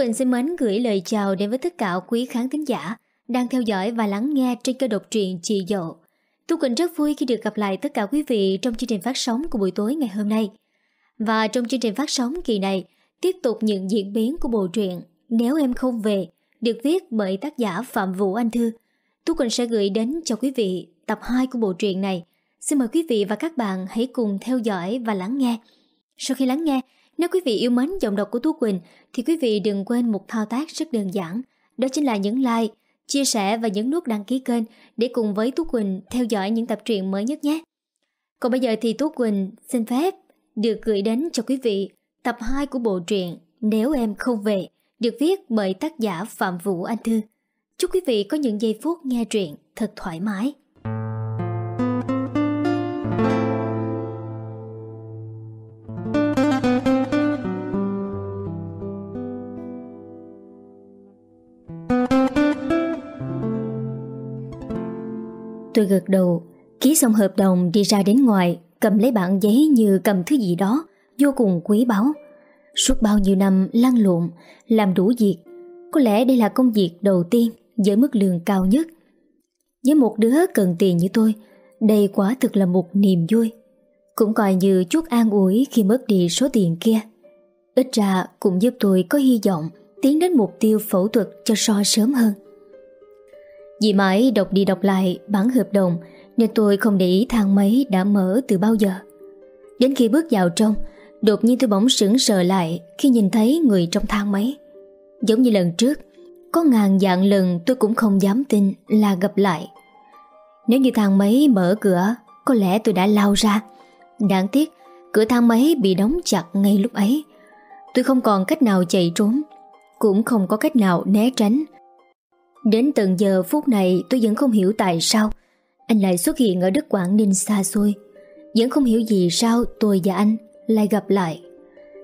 Quỳnh xin mến gửi lời chào đến với tất cả quý khán thính giả đang theo dõi và lắng nghe trên kênh độc truyện Chị Dậu. Tú Quỳnh rất vui khi được gặp lại tất cả quý vị trong chương trình phát sóng của buổi tối ngày hôm nay. Và trong chương trình phát sóng kỳ này, tiếp tục những diễn biến của bộ truyện Nếu Em Không Về, được viết bởi tác giả Phạm Vũ Anh Thư. Tú Quỳnh sẽ gửi đến cho quý vị tập 2 của bộ truyện này. Xin mời quý vị và các bạn hãy cùng theo dõi và lắng nghe. Sau khi lắng nghe, nếu quý vị yêu mến giọng đọc của Tú Quỳnh thì quý vị đừng quên một thao tác rất đơn giản. Đó chính là nhấn like, chia sẻ và nhấn nút đăng ký kênh để cùng với Tú Quỳnh theo dõi những tập truyện mới nhất nhé. Còn bây giờ thì Tú Quỳnh xin phép được gửi đến cho quý vị tập 2 của bộ truyện Nếu Em Không Về được viết bởi tác giả Phạm Vũ Anh Thư. Chúc quý vị có những giây phút nghe truyện thật thoải mái. Tôi gật đầu, ký xong hợp đồng đi ra đến ngoài, cầm lấy bản giấy như cầm thứ gì đó, vô cùng quý báu. Suốt bao nhiêu năm lăn lộn, làm đủ việc, có lẽ đây là công việc đầu tiên với mức lương cao nhất. Với một đứa cần tiền như tôi, đây quả thực là một niềm vui. Cũng coi như chút an ủi khi mất đi số tiền kia. Ít ra cũng giúp tôi có hy vọng tiến đến mục tiêu phẫu thuật cho so sớm hơn. Vì mãi đọc đi đọc lại bản hợp đồng nên tôi không để ý thang máy đã mở từ bao giờ. Đến khi bước vào trong, đột nhiên tôi bỗng sững sờ lại khi nhìn thấy người trong thang máy. Giống như lần trước, có ngàn dạng lần tôi cũng không dám tin là gặp lại. Nếu như thang máy mở cửa, có lẽ tôi đã lao ra. Đáng tiếc, cửa thang máy bị đóng chặt ngay lúc ấy. Tôi không còn cách nào chạy trốn, cũng không có cách nào né tránh Đến tận giờ phút này tôi vẫn không hiểu tại sao anh lại xuất hiện ở đất Quảng Ninh xa xôi. Vẫn không hiểu gì sao tôi và anh lại gặp lại.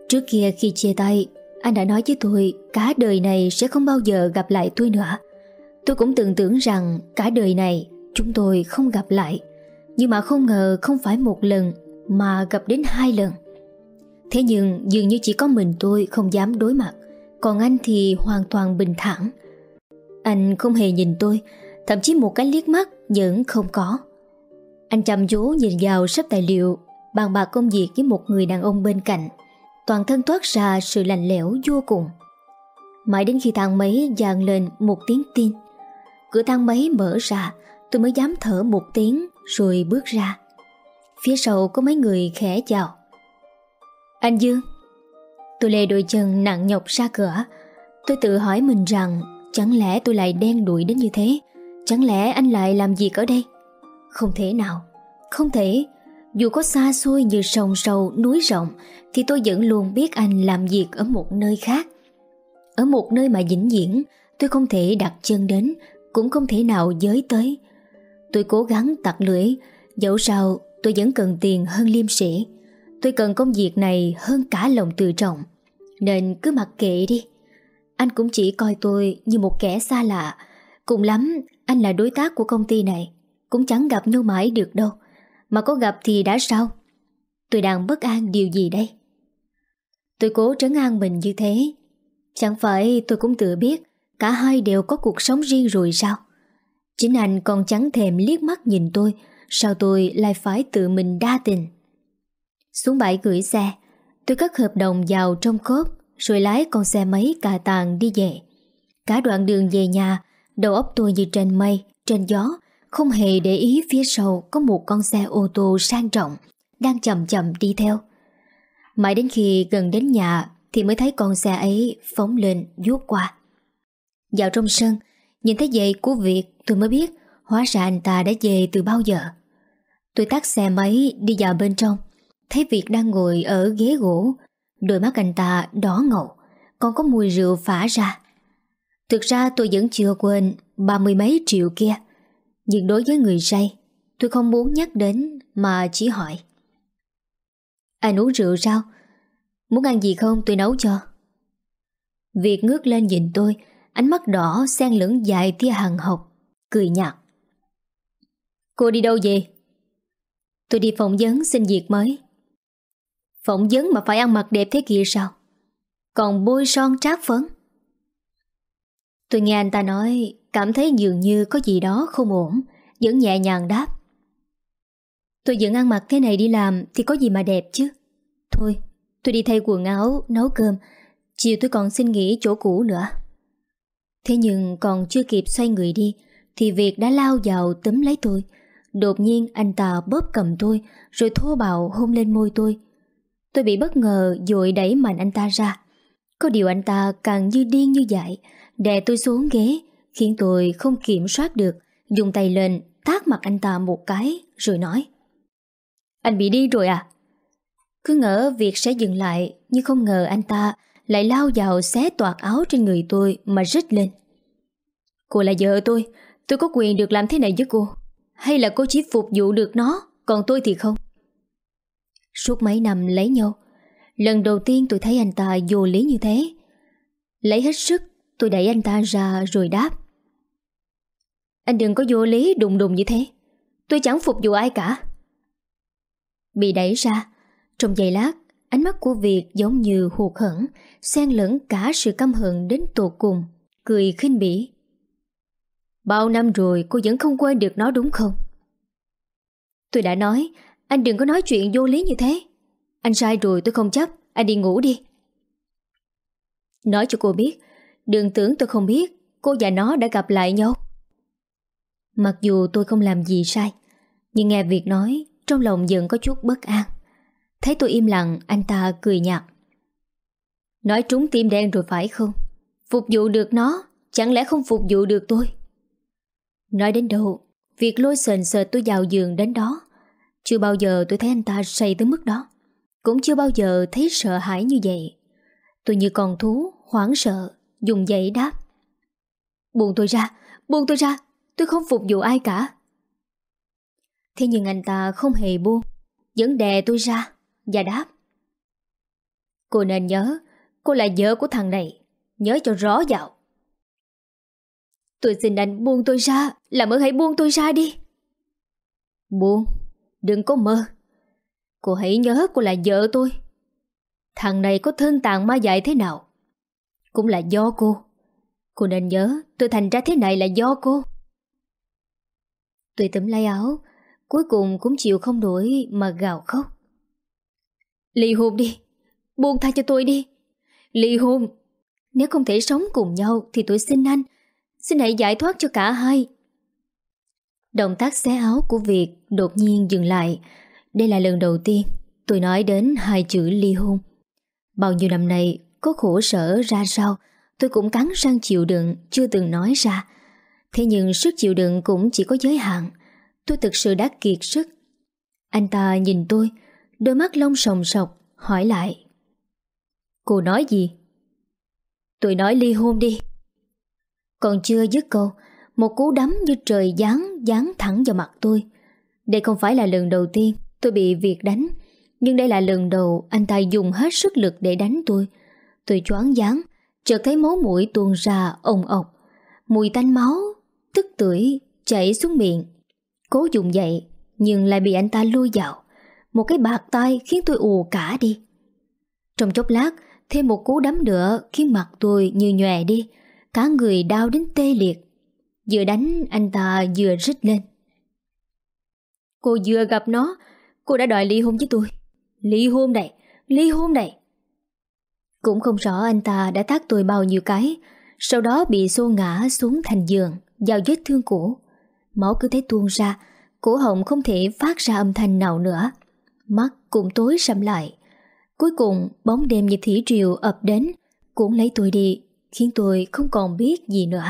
Trước kia khi chia tay, anh đã nói với tôi cả đời này sẽ không bao giờ gặp lại tôi nữa. Tôi cũng từng tưởng rằng cả đời này chúng tôi không gặp lại. Nhưng mà không ngờ không phải một lần mà gặp đến hai lần. Thế nhưng dường như chỉ có mình tôi không dám đối mặt. Còn anh thì hoàn toàn bình thản. Anh không hề nhìn tôi, Thậm chí một cái liếc mắt vẫn không có. Anh chăm chú nhìn vào sắp tài liệu, Bàn bạc công việc với một người đàn ông bên cạnh. Toàn thân toát ra sự lạnh lẽo vô cùng. Mãi đến khi thang máy dàn lên một tiếng tin, Cửa thang máy mở ra, Tôi mới dám thở một tiếng Rồi bước ra. Phía sau có mấy người khẽ chào. Anh Dương. Tôi lê đôi chân nặng nhọc ra cửa. Tôi tự hỏi mình rằng Chẳng lẽ tôi lại đen đuổi đến như thế? Chẳng lẽ anh lại làm việc ở đây? Không thể nào, Không thể. Dù có xa xôi như sông sâu, núi rộng, Thì tôi vẫn luôn biết anh làm việc ở một nơi khác. Ở một nơi mà vĩnh viễn Tôi không thể đặt chân đến, Cũng không thể nào giới tới. Tôi cố gắng tặc lưỡi, Dẫu sao tôi vẫn cần tiền hơn liêm sĩ Tôi cần công việc này hơn cả lòng tự trọng. Nên cứ mặc kệ đi anh cũng chỉ coi tôi như một kẻ xa lạ. Cùng lắm, anh là đối tác của công ty này. Cũng chẳng gặp nhau mãi được đâu. Mà có gặp thì đã sao? Tôi đang bất an điều gì đây? Tôi cố trấn an mình như thế. Chẳng phải tôi cũng tự biết Cả hai đều có cuộc sống riêng rồi sao? Chính anh còn chẳng thèm liếc mắt nhìn tôi, Sao tôi lại phải tự mình đa tình? Xuống bãi gửi xe, Tôi cất hợp đồng vào trong cốp rồi lái con xe máy cà tàng đi về. Cả đoạn đường về nhà, đầu óc tôi như trên mây, trên gió, không hề để ý phía sau có một con xe ô tô sang trọng đang chậm chậm đi theo. Mãi đến khi gần đến nhà thì mới thấy con xe ấy phóng lên vuốt qua. Vào trong sân, nhìn thấy giày của Việt tôi mới biết hóa ra anh ta đã về từ bao giờ. Tôi tắt xe máy đi vào bên trong, thấy Việt đang ngồi ở ghế gỗ, Đôi mắt anh ta đỏ ngầu, Còn có mùi rượu phả ra. Thực ra tôi vẫn chưa quên Ba mươi mấy triệu kia, Nhưng đối với người say, Tôi không muốn nhắc đến Mà chỉ hỏi. Anh uống rượu sao? Muốn ăn gì không? Tôi nấu cho. Việt ngước lên nhìn tôi, Ánh mắt đỏ xen lẫn dài tia hằng học Cười nhạt. Cô đi đâu về Tôi đi phỏng vấn xin việc mới. Phỏng vấn mà phải ăn mặc đẹp thế kia sao? Còn bôi son trát phấn? Tôi nghe anh ta nói, Cảm thấy dường như có gì đó không ổn, Vẫn nhẹ nhàng đáp. Tôi vẫn ăn mặc thế này đi làm Thì có gì mà đẹp chứ? Thôi, tôi đi thay quần áo, Nấu cơm, Chiều tôi còn xin nghỉ chỗ cũ nữa. Thế nhưng còn chưa kịp xoay người đi, Thì Việt đã lao vào tấm lấy tôi. Đột nhiên anh ta bóp cầm tôi, Rồi thô bạo hôn lên môi tôi Tôi bị bất ngờ, dội đẩy mạnh anh ta ra. Có điều anh ta càng như điên như dại, Đè tôi xuống ghế, Khiến tôi không kiểm soát được, Dùng tay lên tát mặt anh ta một cái, Rồi nói. Anh bị đi rồi à? Cứ ngỡ việc sẽ dừng lại, Nhưng không ngờ anh ta Lại lao vào xé toạt áo trên người tôi Mà rít lên. Cô là vợ tôi Tôi có quyền được làm thế này với cô? Hay là cô chỉ phục vụ được nó, Còn tôi thì không? Suốt mấy năm lấy nhau. Lần đầu tiên tôi thấy anh ta vô lý như thế. Lấy hết sức, Tôi đẩy anh ta ra rồi đáp. Anh đừng có vô lý đùng đùng như thế. Tôi chẳng phục vụ ai cả. Bị đẩy ra, Trong giây lát, Ánh mắt của Việt giống như hụt hẫng, xen lẫn cả sự căm hận đến tột cùng, Cười khinh bỉ. Bao năm rồi cô vẫn không quên được nó đúng không? Tôi đã nói anh đừng có nói chuyện vô lý như thế. Anh sai rồi, tôi không chấp. Anh đi ngủ đi. Nói cho cô biết. Đừng tưởng tôi không biết. Cô và nó đã gặp lại nhau. Mặc dù tôi không làm gì sai, Nhưng nghe việc nói, Trong lòng vẫn có chút bất an. Thấy tôi im lặng, Anh ta cười nhạt. Nói trúng tim đen rồi phải không? Phục vụ được nó, Chẳng lẽ không phục vụ được tôi? Nói đến đâu Việc lôi sền sệt tôi vào giường đến đó. Chưa bao giờ tôi thấy anh ta say tới mức đó. Cũng chưa bao giờ thấy sợ hãi như vậy. Tôi như con thú Hoảng sợ Dùng dậy đáp. Buông tôi ra, buông tôi ra Tôi không phục vụ ai cả. Thế nhưng anh ta không hề buông Vẫn đè tôi ra Và đáp. Cô nên nhớ Cô là vợ của thằng này Nhớ cho rõ vào. Tôi xin anh buông tôi ra Làm ơn hãy buông tôi ra đi. Buông. Đừng có mơ. Cô hãy nhớ cô là vợ tôi. Thằng này có thân tàn ma dại thế nào? Cũng là do cô. Cô nên nhớ tôi thành ra thế này là do cô. Tôi tấm lấy áo, Cuối cùng cũng chịu không nổi Mà gào khóc. Ly hôn đi, Buông tha cho tôi đi. Ly hôn, Nếu không thể sống cùng nhau Thì tôi xin anh, Xin hãy giải thoát cho cả hai. Động tác xé áo của Việt Đột nhiên dừng lại. Đây là lần đầu tiên tôi nói đến hai chữ ly hôn. Bao nhiêu năm nay, Có khổ sở ra sao, Tôi cũng cắn răng chịu đựng, Chưa từng nói ra. Thế nhưng sức chịu đựng cũng chỉ có giới hạn. Tôi thực sự đã kiệt sức. Anh ta nhìn tôi, Đôi mắt lông sòng sọc, Hỏi lại. Cô nói gì? Tôi nói ly hôn đi. Còn chưa dứt câu, Một cú đấm như trời giáng Giáng thẳng vào mặt tôi. Đây không phải là lần đầu tiên tôi bị Việt đánh. Nhưng đây là lần đầu Anh ta dùng hết sức lực để đánh tôi. Tôi choáng váng, Chợt thấy máu mũi tuôn ra ồng ọc. Mùi tanh máu, Tức tưởi, chảy xuống miệng. Cố dùng dậy, Nhưng lại bị anh ta lôi vào. Một cái bạc tay khiến tôi ù cả đi. Trong chốc lát, Thêm một cú đấm nữa khiến mặt tôi như nhòe đi. Cả người đau đến tê liệt. Vừa đánh, anh ta vừa rít lên. Cô vừa gặp nó Cô đã đòi ly hôn với tôi. Ly hôn này, ly hôn này Cũng không rõ anh ta đã tác tôi bao nhiêu cái Sau đó bị xô ngã xuống thành giường Vào vết thương cũ Máu cứ thế tuôn ra Cổ họng không thể phát ra âm thanh nào nữa. Mắt cũng tối sầm lại. Cuối cùng bóng đêm như thủy triều ập đến Cũng lấy tôi đi khiến tôi không còn biết gì nữa.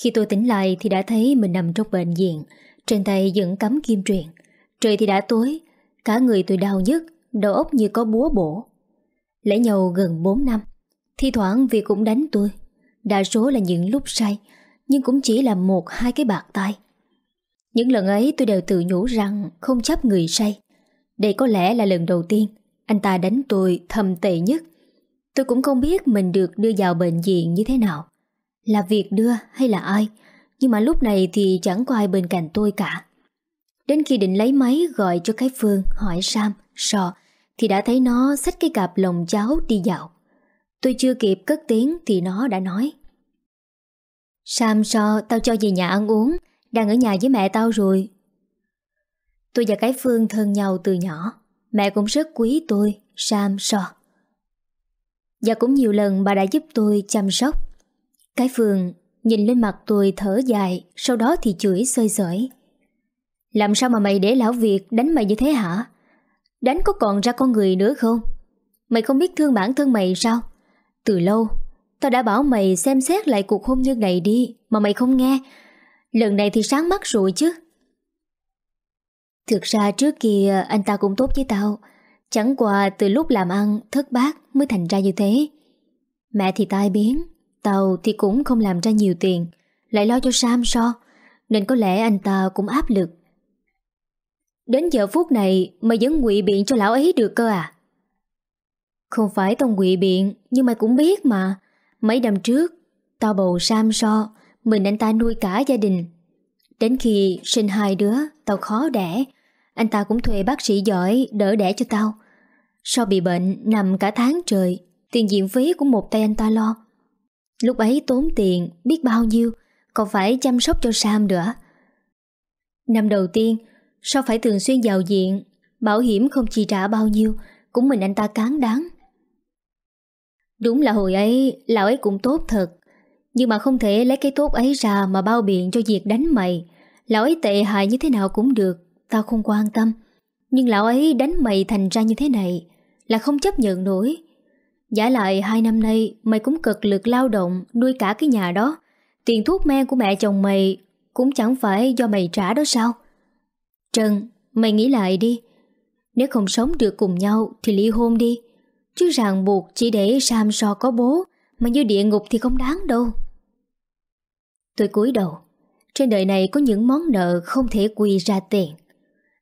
Khi tôi tỉnh lại thì đã thấy mình nằm trong bệnh viện, trên tay vẫn cắm kim truyền. Trời thì đã tối, cả người tôi đau nhức, đầu óc như có búa bổ. Lẽ nhau gần 4 năm, thi thoảng vì cũng đánh tôi. Đa số là những lúc say, nhưng cũng chỉ là một hai cái bạc tay. Những lần ấy tôi đều tự nhủ rằng không chấp người say. Đây có lẽ là lần đầu tiên anh ta đánh tôi thầm tệ nhất. Tôi cũng không biết mình được đưa vào bệnh viện như thế nào Là việc đưa hay là ai nhưng mà lúc này thì chẳng có ai bên cạnh tôi cả Đến khi định lấy máy gọi cho cái Phương hỏi Sam, Sò Thì đã thấy nó xách cái cặp lồng cháo đi dạo Tôi chưa kịp cất tiếng thì nó đã nói. Sam so tao cho về nhà ăn uống, đang ở nhà với mẹ tao rồi. Tôi và cái Phương thân nhau từ nhỏ, mẹ cũng rất quý tôi, Sam so. Và cũng nhiều lần bà đã giúp tôi chăm sóc. Cái Phương nhìn lên mặt tôi thở dài, sau đó thì chửi sơi sởi. Làm sao mà mày để lão Việt đánh mày như thế hả? Đánh có còn ra con người nữa không? Mày không biết thương bản thân mày sao? Từ lâu, tao đã bảo mày xem xét lại cuộc hôn nhân này đi, mà mày không nghe. Lần này thì sáng mắt rồi chứ. Thực ra trước kia anh ta cũng tốt với tao, chẳng qua từ lúc làm ăn thất bát mới thành ra như thế. Mẹ thì tai biến, tao thì cũng không làm ra nhiều tiền, lại lo cho Sam so, nên có lẽ anh ta cũng áp lực. Đến giờ phút này mày vẫn ngụy biện cho lão ấy được cơ à? Không phải tao ngụy biện, nhưng mày cũng biết mà. Mấy năm trước, tao bầu Sam so, mình anh ta nuôi cả gia đình. Đến khi sinh hai đứa, tao khó đẻ, anh ta cũng thuê bác sĩ giỏi đỡ đẻ cho tao. Sau bị bệnh, nằm cả tháng trời, tiền viện phí của một tay anh ta lo. Lúc ấy tốn tiền, biết bao nhiêu, còn phải chăm sóc cho Sam nữa. Năm đầu tiên, Sao phải thường xuyên vào diện Bảo hiểm không chi trả bao nhiêu Cũng mình anh ta cán đáng. Đúng là hồi ấy Lão ấy cũng tốt thật. Nhưng mà không thể lấy cái tốt ấy ra Mà bao biện cho việc đánh mày. Lão ấy tệ hại như thế nào cũng được Tao không quan tâm. Nhưng lão ấy đánh mày thành ra như thế này Là không chấp nhận nổi. Giả lại hai năm nay Mày cũng cực lực lao động Nuôi cả cái nhà đó Tiền thuốc men của mẹ chồng mày Cũng chẳng phải do mày trả đó sao Trần, mày nghĩ lại đi. Nếu không sống được cùng nhau thì ly hôn đi. Chứ ràng buộc chỉ để Sam so có bố mà như địa ngục thì không đáng đâu. Tôi cúi đầu. Trên đời này có những món nợ không thể quy ra tiền.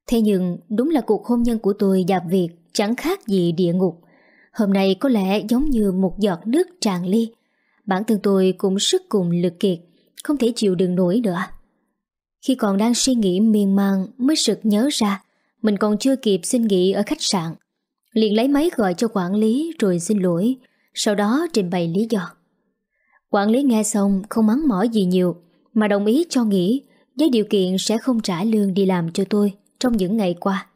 Thế nhưng đúng là cuộc hôn nhân của tôi và việc chẳng khác gì địa ngục. Hôm nay có lẽ giống như một giọt nước tràn ly. Bản thân tôi cũng sức cùng lực kiệt, không thể chịu đựng nổi nữa. Khi còn đang suy nghĩ miên man mới sực nhớ ra mình còn chưa kịp xin nghỉ ở khách sạn. Liền lấy máy gọi cho quản lý rồi xin lỗi, sau đó trình bày lý do. Quản lý nghe xong không mắng mỏ gì nhiều mà đồng ý cho nghỉ với điều kiện sẽ không trả lương đi làm cho tôi trong những ngày qua.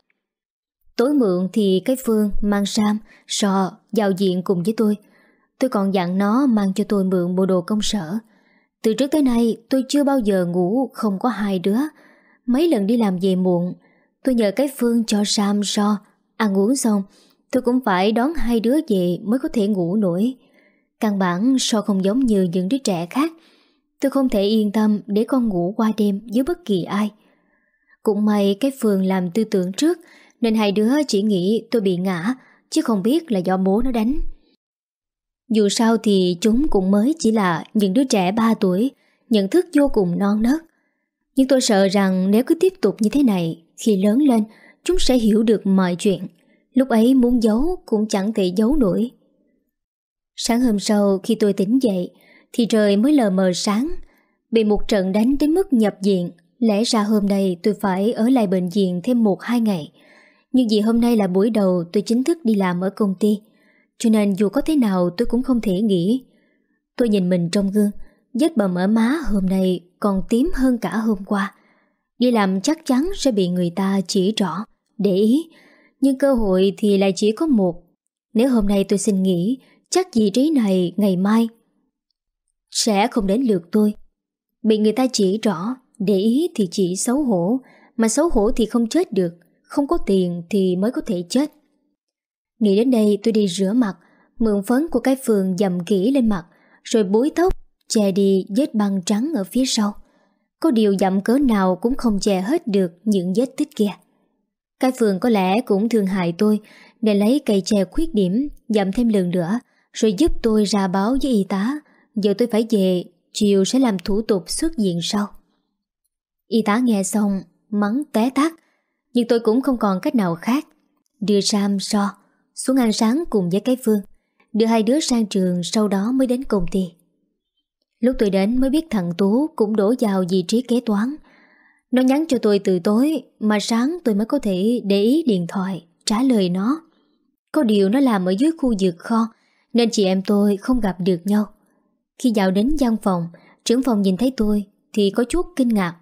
Tối mượn thì cái Phương mang Sam, Sò vào diện cùng với tôi. Tôi còn dặn nó mang cho tôi mượn bộ đồ công sở từ trước tới nay tôi chưa bao giờ ngủ không có hai đứa. Mấy lần đi làm về muộn, tôi nhờ cái Phương cho Sam so, ăn uống xong, tôi cũng phải đón hai đứa về mới có thể ngủ nổi. Căn bản so không giống như những đứa trẻ khác. Tôi không thể yên tâm để con ngủ qua đêm với bất kỳ ai. Cũng may cái Phương làm tư tưởng trước nên hai đứa chỉ nghĩ tôi bị ngã chứ không biết là do bố nó đánh. Dù sao thì chúng cũng mới chỉ là những đứa trẻ 3 tuổi, nhận thức vô cùng non nớt. Nhưng tôi sợ rằng nếu cứ tiếp tục như thế này, khi lớn lên, chúng sẽ hiểu được mọi chuyện. Lúc ấy muốn giấu cũng chẳng thể giấu nổi. Sáng hôm sau khi tôi tỉnh dậy, thì trời mới lờ mờ sáng. Bị một trận đánh đến mức nhập viện, lẽ ra hôm nay tôi phải ở lại bệnh viện thêm một hai ngày. Nhưng vì hôm nay là buổi đầu tôi chính thức đi làm ở công ty. Cho nên dù có thế nào tôi cũng không thể nghĩ Tôi nhìn mình trong gương Vết bầm ở má hôm nay còn tím hơn cả hôm qua. Đi làm chắc chắn sẽ bị người ta chỉ rõ Để ý. Nhưng cơ hội thì lại chỉ có một. Nếu hôm nay tôi xin nghỉ, Chắc vị trí này ngày mai Sẽ không đến lượt tôi. Bị người ta chỉ rõ Để ý thì chỉ xấu hổ, Mà xấu hổ thì không chết được. Không có tiền thì mới có thể chết. Nghĩ đến đây tôi đi rửa mặt, Mượn phấn của cái phường dầm kỹ lên mặt, Rồi búi tóc, Che đi vết băng trắng ở phía sau. Có điều dặm cớ nào cũng không che hết được những vết tích kia. Cái phường có lẽ cũng thương hại tôi Để lấy cây che khuyết điểm Dặm thêm lần nữa, Rồi giúp tôi ra báo với y tá. Giờ tôi phải về, Chiều sẽ làm thủ tục xuất viện sau. Y tá nghe xong, Mắng té tát. Nhưng tôi cũng không còn cách nào khác. Đưa Sam so xuống ăn sáng cùng với cái Phương Đưa hai đứa sang trường sau đó mới đến công ty. Lúc tôi đến mới biết thằng Tú cũng đổ vào vị trí kế toán. Nó nhắn cho tôi từ tối Mà sáng tôi mới có thể để ý điện thoại, Trả lời nó. Có điều nó làm ở dưới khu vực kho, Nên chị em tôi không gặp được nhau. Khi vào đến gian phòng, Trưởng phòng nhìn thấy tôi Thì có chút kinh ngạc.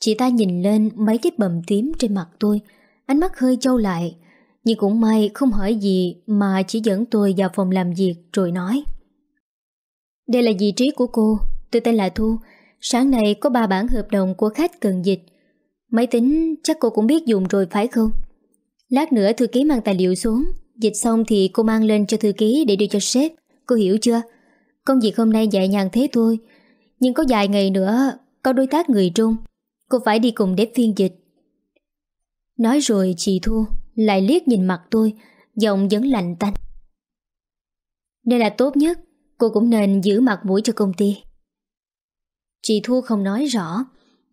Chị ta nhìn lên mấy cái bầm tím trên mặt tôi, Ánh mắt hơi trâu lại. Nhưng cũng may không hỏi gì Mà chỉ dẫn tôi vào phòng làm việc Rồi nói. Đây là vị trí của cô, Tôi tên là Thu. Sáng nay có ba bản hợp đồng của khách cần dịch. Máy tính chắc cô cũng biết dùng rồi phải không? Lát nữa thư ký mang tài liệu xuống. Dịch xong thì cô mang lên cho thư ký để đưa cho sếp. Cô hiểu chưa? Công việc hôm nay nhẹ nhàng thế thôi. Nhưng có vài ngày nữa, Có đối tác người Trung. Cô phải đi cùng để phiên dịch. Nói rồi, chị Thu Lại liếc nhìn mặt tôi, Giọng vẫn lạnh tanh. Đây là tốt nhất, Cô cũng nên giữ mặt mũi cho công ty. Chị Thu không nói rõ,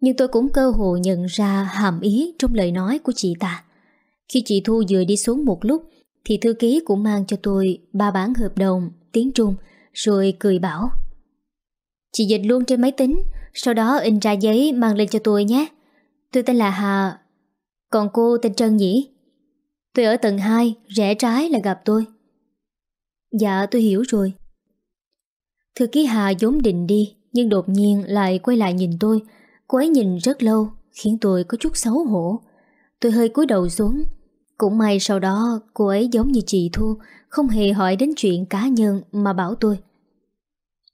Nhưng tôi cũng cơ hồ nhận ra hàm ý trong lời nói của chị ta. Khi chị Thu vừa đi xuống một lúc, Thì thư ký cũng mang cho tôi ba bản hợp đồng tiếng Trung, Rồi cười bảo, Chị dịch luôn trên máy tính sau đó in ra giấy mang lên cho tôi nhé. Tôi tên là Hà. Còn cô tên Trân nhỉ? Tôi ở tầng 2 Rẽ trái là gặp tôi. Dạ tôi hiểu rồi. Thư ký Hà vốn định đi, nhưng đột nhiên lại quay lại nhìn tôi. Cô ấy nhìn rất lâu, Khiến tôi có chút xấu hổ. Tôi hơi cúi đầu xuống. Cũng may sau đó, cô ấy giống như chị Thu, Không hề hỏi đến chuyện cá nhân Mà bảo tôi.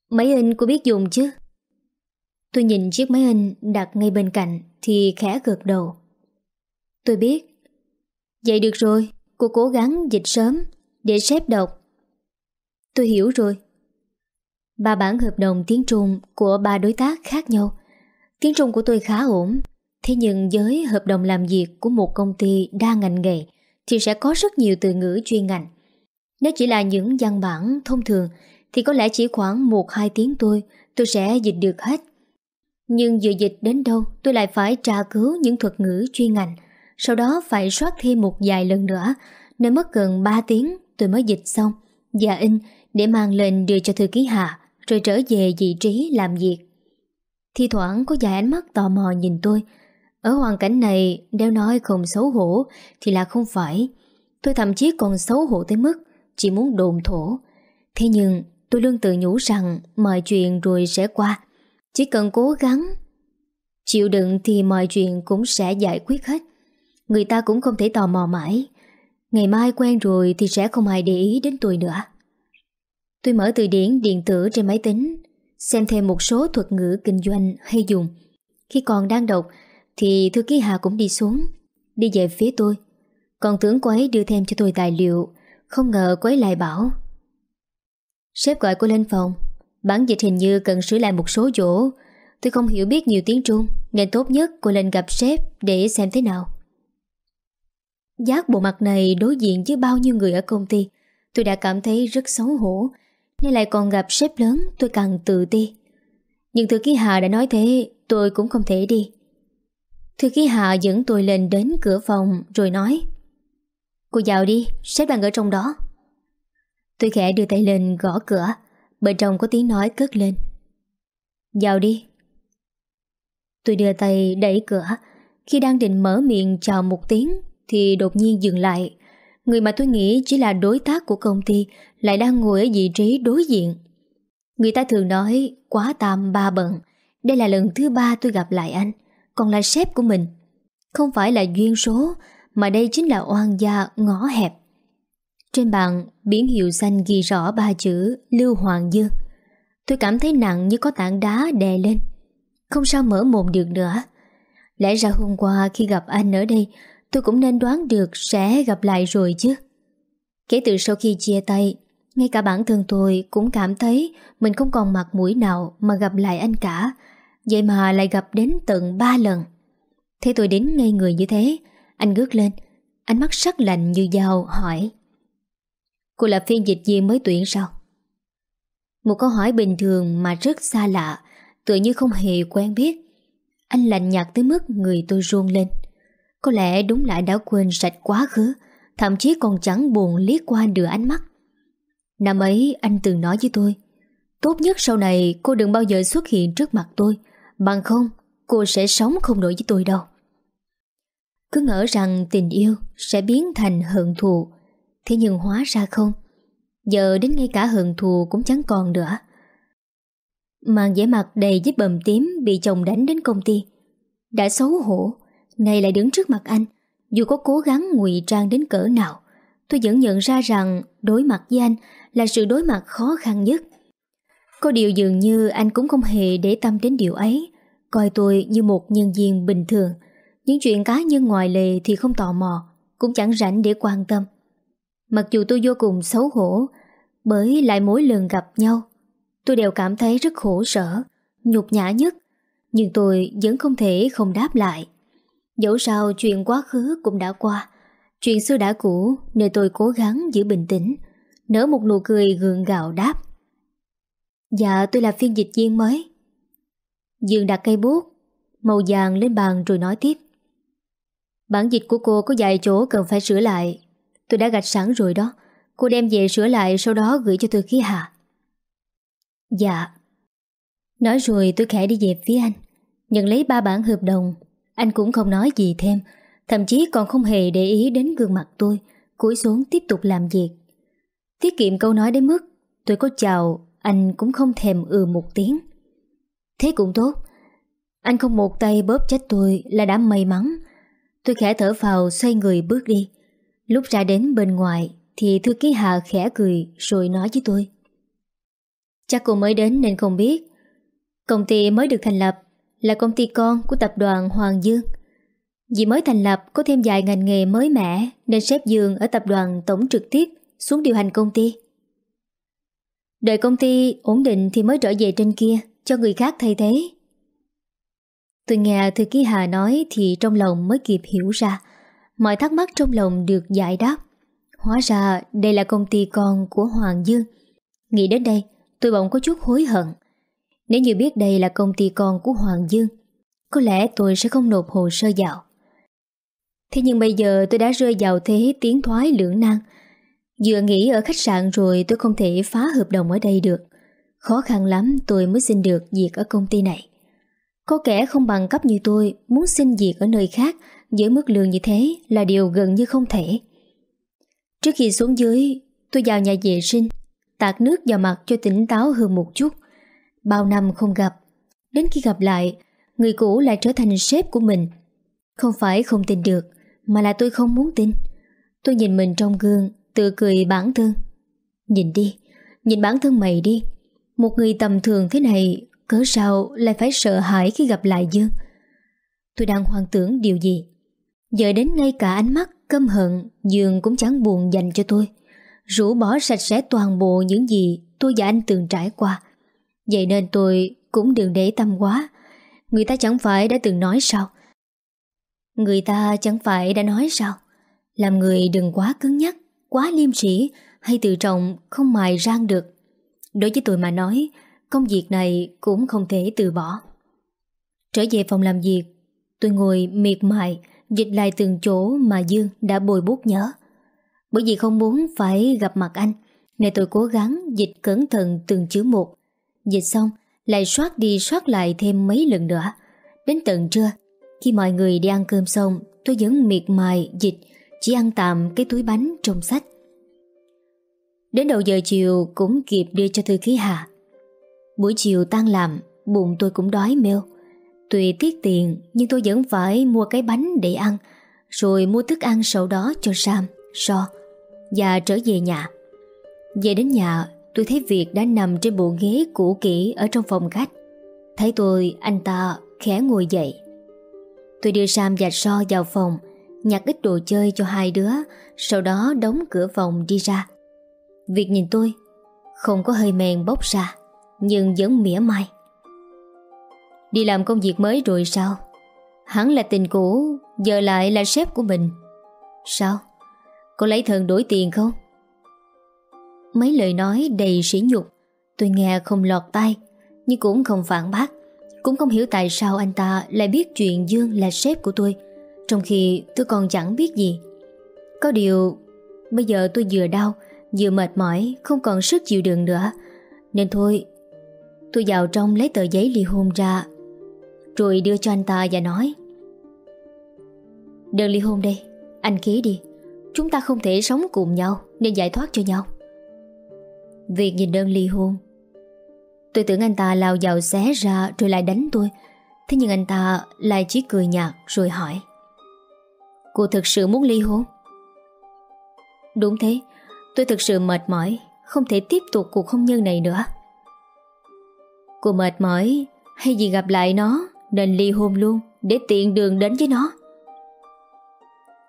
Máy in cô biết dùng chứ? Tôi nhìn chiếc máy in đặt ngay bên cạnh Thì khẽ gật đầu Tôi biết Vậy được rồi Cô cố gắng dịch sớm Để sếp đọc Tôi hiểu rồi Ba bản hợp đồng tiếng Trung của ba đối tác khác nhau. Tiếng Trung của tôi khá ổn, thế nhưng với hợp đồng làm việc của một công ty đa ngành nghề thì sẽ có rất nhiều từ ngữ chuyên ngành. Nếu chỉ là những văn bản thông thường thì có lẽ chỉ khoảng 1-2 tiếng tôi tôi sẽ dịch được hết. Nhưng vừa dịch đến đâu tôi lại phải tra cứu những thuật ngữ chuyên ngành, sau đó phải soát thêm một vài lần nữa nên mất gần 3 tiếng tôi mới dịch xong và in để mang lên đưa cho thư ký Hà rồi trở về vị trí làm việc. Thi thoảng có vài ánh mắt tò mò nhìn tôi. Ở hoàn cảnh này, nếu nói không xấu hổ thì là không phải. Tôi thậm chí còn xấu hổ tới mức chỉ muốn đồn thổ. Thế nhưng tôi luôn tự nhủ rằng mọi chuyện rồi sẽ qua. Chỉ cần cố gắng chịu đựng thì mọi chuyện cũng sẽ giải quyết hết. Người ta cũng không thể tò mò mãi. Ngày mai quen rồi thì sẽ không ai để ý đến tôi nữa. Tôi mở từ điển điện tử trên máy tính, xem thêm một số thuật ngữ kinh doanh hay dùng. Khi còn đang đọc, thì thư ký Hà cũng đi xuống, đi về phía tôi. Còn tưởng cô ấy đưa thêm cho tôi tài liệu, không ngờ cô ấy lại bảo. Sếp gọi cô lên phòng, bản dịch hình như cần sửa lại một số chỗ. Tôi không hiểu biết nhiều tiếng Trung, nên tốt nhất cô lên gặp sếp để xem thế nào. Giác bộ mặt này đối diện với bao nhiêu người ở công ty, tôi đã cảm thấy rất xấu hổ. Nên lại còn gặp sếp lớn tôi càng tự ti. Nhưng thư ký Hà đã nói thế Tôi cũng không thể đi. Thư ký Hà dẫn tôi lên đến cửa phòng Rồi nói Cô vào đi, sếp đang ở trong đó. Tôi khẽ đưa tay lên gõ cửa. Bên trong có tiếng nói cất lên Vào đi Tôi đưa tay đẩy cửa Khi đang định mở miệng chào một tiếng Thì đột nhiên dừng lại Người mà tôi nghĩ chỉ là đối tác của công ty lại đang ngồi ở vị trí đối diện. Người ta thường nói quá tam ba bận. Đây là lần thứ ba tôi gặp lại anh, còn là sếp của mình. Không phải là duyên số, mà đây chính là oan gia ngõ hẹp. Trên bàn, biển hiệu xanh ghi rõ ba chữ Lưu Hoàng Dương. Tôi cảm thấy nặng như có tảng đá đè lên. Không sao mở mồm được nữa. Lẽ ra hôm qua khi gặp anh ở đây, tôi cũng nên đoán được sẽ gặp lại rồi chứ. Kể từ sau khi chia tay, ngay cả bản thân tôi cũng cảm thấy mình không còn mặt mũi nào mà gặp lại anh cả. Vậy mà lại gặp đến tận ba lần. Thế tôi đến ngay người như thế, anh ngước lên, ánh mắt sắc lạnh như dao hỏi. Cô là phiên dịch viên mới tuyển sao? Một câu hỏi bình thường mà rất xa lạ, tựa như không hề quen biết. Anh lạnh nhạt tới mức người tôi ruông lên. Có lẽ đúng lại đã quên sạch quá khứ, thậm chí còn chẳng buồn liếc qua đưa ánh mắt. Năm ấy anh từng nói với tôi Tốt nhất sau này cô đừng bao giờ xuất hiện trước mặt tôi Bằng không cô sẽ sống không nổi với tôi đâu Cứ ngỡ rằng tình yêu sẽ biến thành hận thù Thế nhưng hóa ra không? Giờ đến ngay cả hận thù cũng chẳng còn nữa. Mang vẻ mặt đầy vết bầm tím Bị chồng đánh đến công ty. Đã xấu hổ Này lại đứng trước mặt anh. Dù có cố gắng ngụy trang đến cỡ nào, Tôi vẫn nhận ra rằng Đối mặt với anh là sự đối mặt khó khăn nhất. Có điều dường như anh cũng không hề để tâm đến điều ấy. Coi tôi như một nhân viên bình thường. Những chuyện cá nhân ngoài lề thì không tò mò, Cũng chẳng rảnh để quan tâm. Mặc dù tôi vô cùng xấu hổ, Bởi lại mỗi lần gặp nhau, Tôi đều cảm thấy rất khổ sở, Nhục nhã nhất. Nhưng tôi vẫn không thể không đáp lại. Dẫu sao chuyện quá khứ cũng đã qua, Chuyện xưa đã cũ, Nên tôi cố gắng giữ bình tĩnh, Nở một nụ cười gượng gạo đáp. Dạ tôi là phiên dịch viên mới. Dương đặt cây bút, Màu vàng lên bàn rồi nói tiếp. Bản dịch của cô có vài chỗ cần phải sửa lại. Tôi đã gạch sẵn rồi đó. Cô đem về sửa lại, sau đó gửi cho tôi ký hạ Dạ. Nói rồi tôi khẽ đi về phía anh. Nhận lấy ba bản hợp đồng. Anh cũng không nói gì thêm. Thậm chí còn không hề để ý đến gương mặt tôi. Cúi xuống tiếp tục làm việc. Tiết kiệm câu nói đến mức Tôi có chào, Anh cũng không thèm ừ một tiếng. Thế cũng tốt. Anh không một tay bóp chết tôi là đã may mắn. Tôi khẽ thở vào xoay người bước đi. Lúc ra đến bên ngoài, Thì thư ký Hà khẽ cười, Rồi nói với tôi. Chắc cô mới đến nên không biết. Công ty mới được thành lập Là công ty con của tập đoàn Hoàng Dương. Vì mới thành lập, Có thêm vài ngành nghề mới mẻ, Nên sếp Dương ở tập đoàn tổng trực tiếp Xuống điều hành công ty. Đợi công ty ổn định Thì mới trở về trên kia, Cho người khác thay thế. Tôi nghe thư ký Hà nói Thì trong lòng mới kịp hiểu ra. Mọi thắc mắc trong lòng được giải đáp. Hóa ra, đây là công ty con của Hoàng Dương. Nghĩ đến đây, Tôi bỗng có chút hối hận. Nếu như biết đây là công ty con của Hoàng Dương, Có lẽ tôi sẽ không nộp hồ sơ vào. Thế nhưng bây giờ tôi đã rơi vào thế tiến thoái lưỡng nan. Vừa nghỉ ở khách sạn rồi tôi không thể phá hợp đồng ở đây được. Khó khăn lắm tôi mới xin được việc ở công ty này. Có kẻ không bằng cấp như tôi Muốn xin việc ở nơi khác với mức lương như thế là điều gần như không thể. Trước khi xuống dưới, Tôi vào nhà vệ sinh, Tạt nước vào mặt cho tỉnh táo hơn một chút. Bao năm không gặp, Đến khi gặp lại, Người cũ lại trở thành sếp của mình. Không phải không tin được, Mà là tôi không muốn tin. Tôi nhìn mình trong gương, Tự cười bản thân. Nhìn đi, Nhìn bản thân mày đi. Một người tầm thường thế này, Cớ sao lại phải sợ hãi khi gặp lại Dương? Tôi đang hoang tưởng điều gì. Giờ đến ngay cả ánh mắt căm hận, Dương cũng chẳng buồn dành cho tôi. Rũ bỏ sạch sẽ toàn bộ những gì tôi và anh từng trải qua. Vậy nên tôi cũng đừng để tâm quá. Người ta chẳng phải đã từng nói sao? Người ta chẳng phải đã nói sao? Làm người đừng quá cứng nhắc, Quá liêm sĩ Hay tự trọng không mài rang được. Đối với tôi mà nói, Công việc này cũng không thể từ bỏ. Trở về phòng làm việc, Tôi ngồi miệt mài Dịch lại từng chỗ mà Dương đã bồi bút nhớ. Bởi vì không muốn phải gặp mặt anh, Nên tôi cố gắng dịch cẩn thận từng chữ một. Dịch xong, Lại soát đi soát lại thêm mấy lần nữa. Đến tận trưa, Khi mọi người đi ăn cơm xong, Tôi vẫn miệt mài dịch, Chỉ ăn tạm cái túi bánh trong sách. Đến đầu giờ chiều cũng kịp đưa cho thư ký Hà. Buổi chiều tan làm, Bụng tôi cũng đói mêu. Tuy tiết tiền nhưng tôi vẫn phải mua cái bánh để ăn Rồi mua thức ăn sau đó cho Sam, So Và trở về nhà. Về đến nhà tôi thấy Việt đã nằm trên bộ ghế cũ kỹ ở trong phòng khách. Thấy tôi anh ta khẽ ngồi dậy. Tôi đưa Sam và So vào phòng Nhặt ít đồ chơi cho hai đứa Sau đó đóng cửa phòng đi ra. Việt nhìn tôi Không có hơi men bốc ra Nhưng vẫn mỉa mai. Đi làm công việc mới rồi sao? Hắn là tình cũ, Giờ lại là sếp của mình. Sao? Có lấy thần đổi tiền không? Mấy lời nói đầy sỉ nhục, Tôi nghe không lọt tai, Nhưng cũng không phản bác. Cũng không hiểu tại sao anh ta lại biết chuyện Dương là sếp của tôi, Trong khi tôi còn chẳng biết gì. Có điều, Bây giờ tôi vừa đau, Vừa mệt mỏi, Không còn sức chịu đựng nữa. Nên thôi, Tôi vào trong lấy tờ giấy ly hôn ra rồi đưa cho anh ta và nói. Đơn ly hôn đây, Anh ký đi. Chúng ta không thể sống cùng nhau, Nên giải thoát cho nhau. Việc nhìn đơn ly hôn. Tôi tưởng anh ta lao vào xé ra Rồi lại đánh tôi. Thế nhưng anh ta lại chỉ cười nhạt Rồi hỏi. Cô thực sự muốn ly hôn? Đúng thế, Tôi thực sự mệt mỏi, Không thể tiếp tục cuộc hôn nhân này nữa. Cô mệt mỏi Hay gì gặp lại nó? Nên ly hôn luôn, Để tiện đường đến với nó.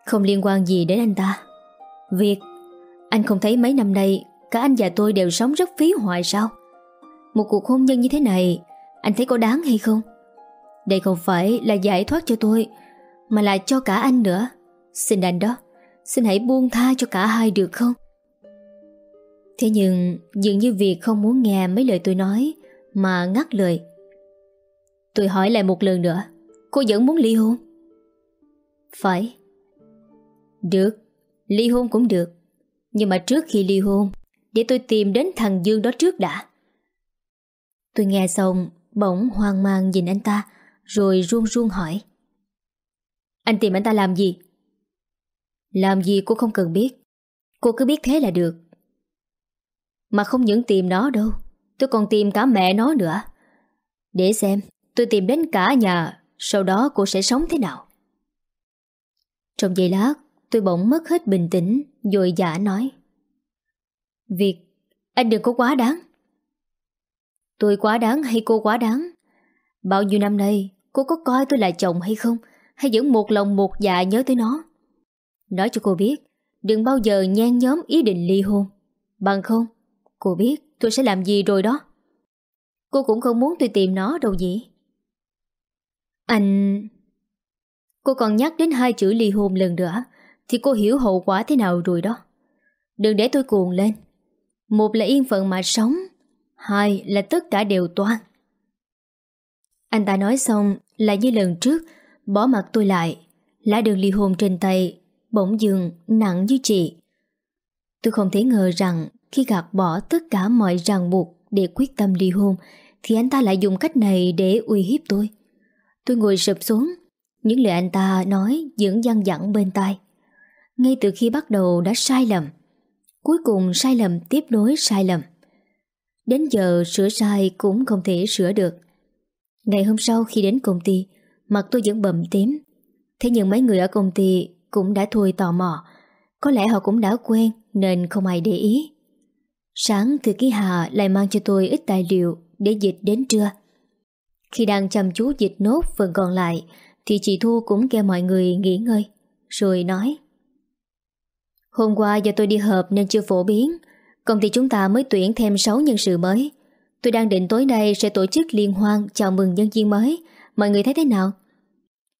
Không liên quan gì đến anh ta. Việc, Anh không thấy mấy năm nay Cả anh và tôi đều sống rất phí hoài sao? Một cuộc hôn nhân như thế này, Anh thấy có đáng hay không? Đây không phải là giải thoát cho tôi, Mà là cho cả anh nữa. Xin anh đó, Xin hãy buông tha cho cả hai được không? Thế nhưng, Dường như việc không muốn nghe mấy lời tôi nói, Mà ngắt lời. Tôi hỏi lại một lần nữa. Cô vẫn muốn ly hôn? Phải. Được. Ly hôn cũng được. Nhưng mà trước khi ly hôn, Để tôi tìm đến thằng Dương đó trước đã. Tôi nghe xong, Bỗng hoang mang nhìn anh ta, Rồi run run hỏi. Anh tìm anh ta làm gì? Làm gì cô không cần biết. Cô cứ biết thế là được. Mà không những tìm nó đâu, Tôi còn tìm cả mẹ nó nữa. Để xem. Tôi tìm đến cả nhà, Sau đó cô sẽ sống thế nào? Trong giây lát, Tôi bỗng mất hết bình tĩnh Rồi giả nói. Việc anh đừng có quá đáng. Tôi quá đáng hay cô quá đáng? Bao nhiêu năm nay, Cô có coi tôi là chồng hay không? Hay vẫn một lòng một dạ nhớ tới nó? Nói cho cô biết, Đừng bao giờ nhan nhóm ý định ly hôn. Bằng không, Cô biết tôi sẽ làm gì rồi đó. Cô cũng không muốn tôi tìm nó đâu gì anh Cô còn nhắc đến hai chữ ly hôn lần nữa, Thì cô hiểu hậu quả thế nào rồi đó. Đừng để tôi cuồng lên. Một là yên phận mà sống, Hai là tất cả đều toan. Anh ta nói xong Là như lần trước, Bỏ mặt tôi lại, Lá đường ly hôn trên tay Bỗng dừng nặng như chị. Tôi không thể ngờ rằng Khi gạt bỏ tất cả mọi ràng buộc Để quyết tâm ly hôn, Thì anh ta lại dùng cách này để uy hiếp tôi. Tôi ngồi sụp xuống. Những lời anh ta nói Vẫn dăng vẳng bên tai. Ngay từ khi bắt đầu đã sai lầm. Cuối cùng sai lầm tiếp nối sai lầm. Đến giờ sửa sai cũng không thể sửa được. Ngày hôm sau khi đến công ty, Mặt tôi vẫn bầm tím. Thế nhưng mấy người ở công ty Cũng đã thôi tò mò. Có lẽ họ cũng đã quen Nên không ai để ý. Sáng thư ký Hà lại mang cho tôi ít tài liệu Để dịch đến trưa. Khi đang chăm chú dịch nốt phần còn lại Thì chị Thu cũng kêu mọi người nghỉ ngơi Rồi nói. Hôm qua do tôi đi họp nên chưa phổ biến Công ty chúng ta mới tuyển thêm 6 nhân sự mới. Tôi đang định tối nay sẽ tổ chức liên hoan chào mừng nhân viên mới. Mọi người thấy thế nào?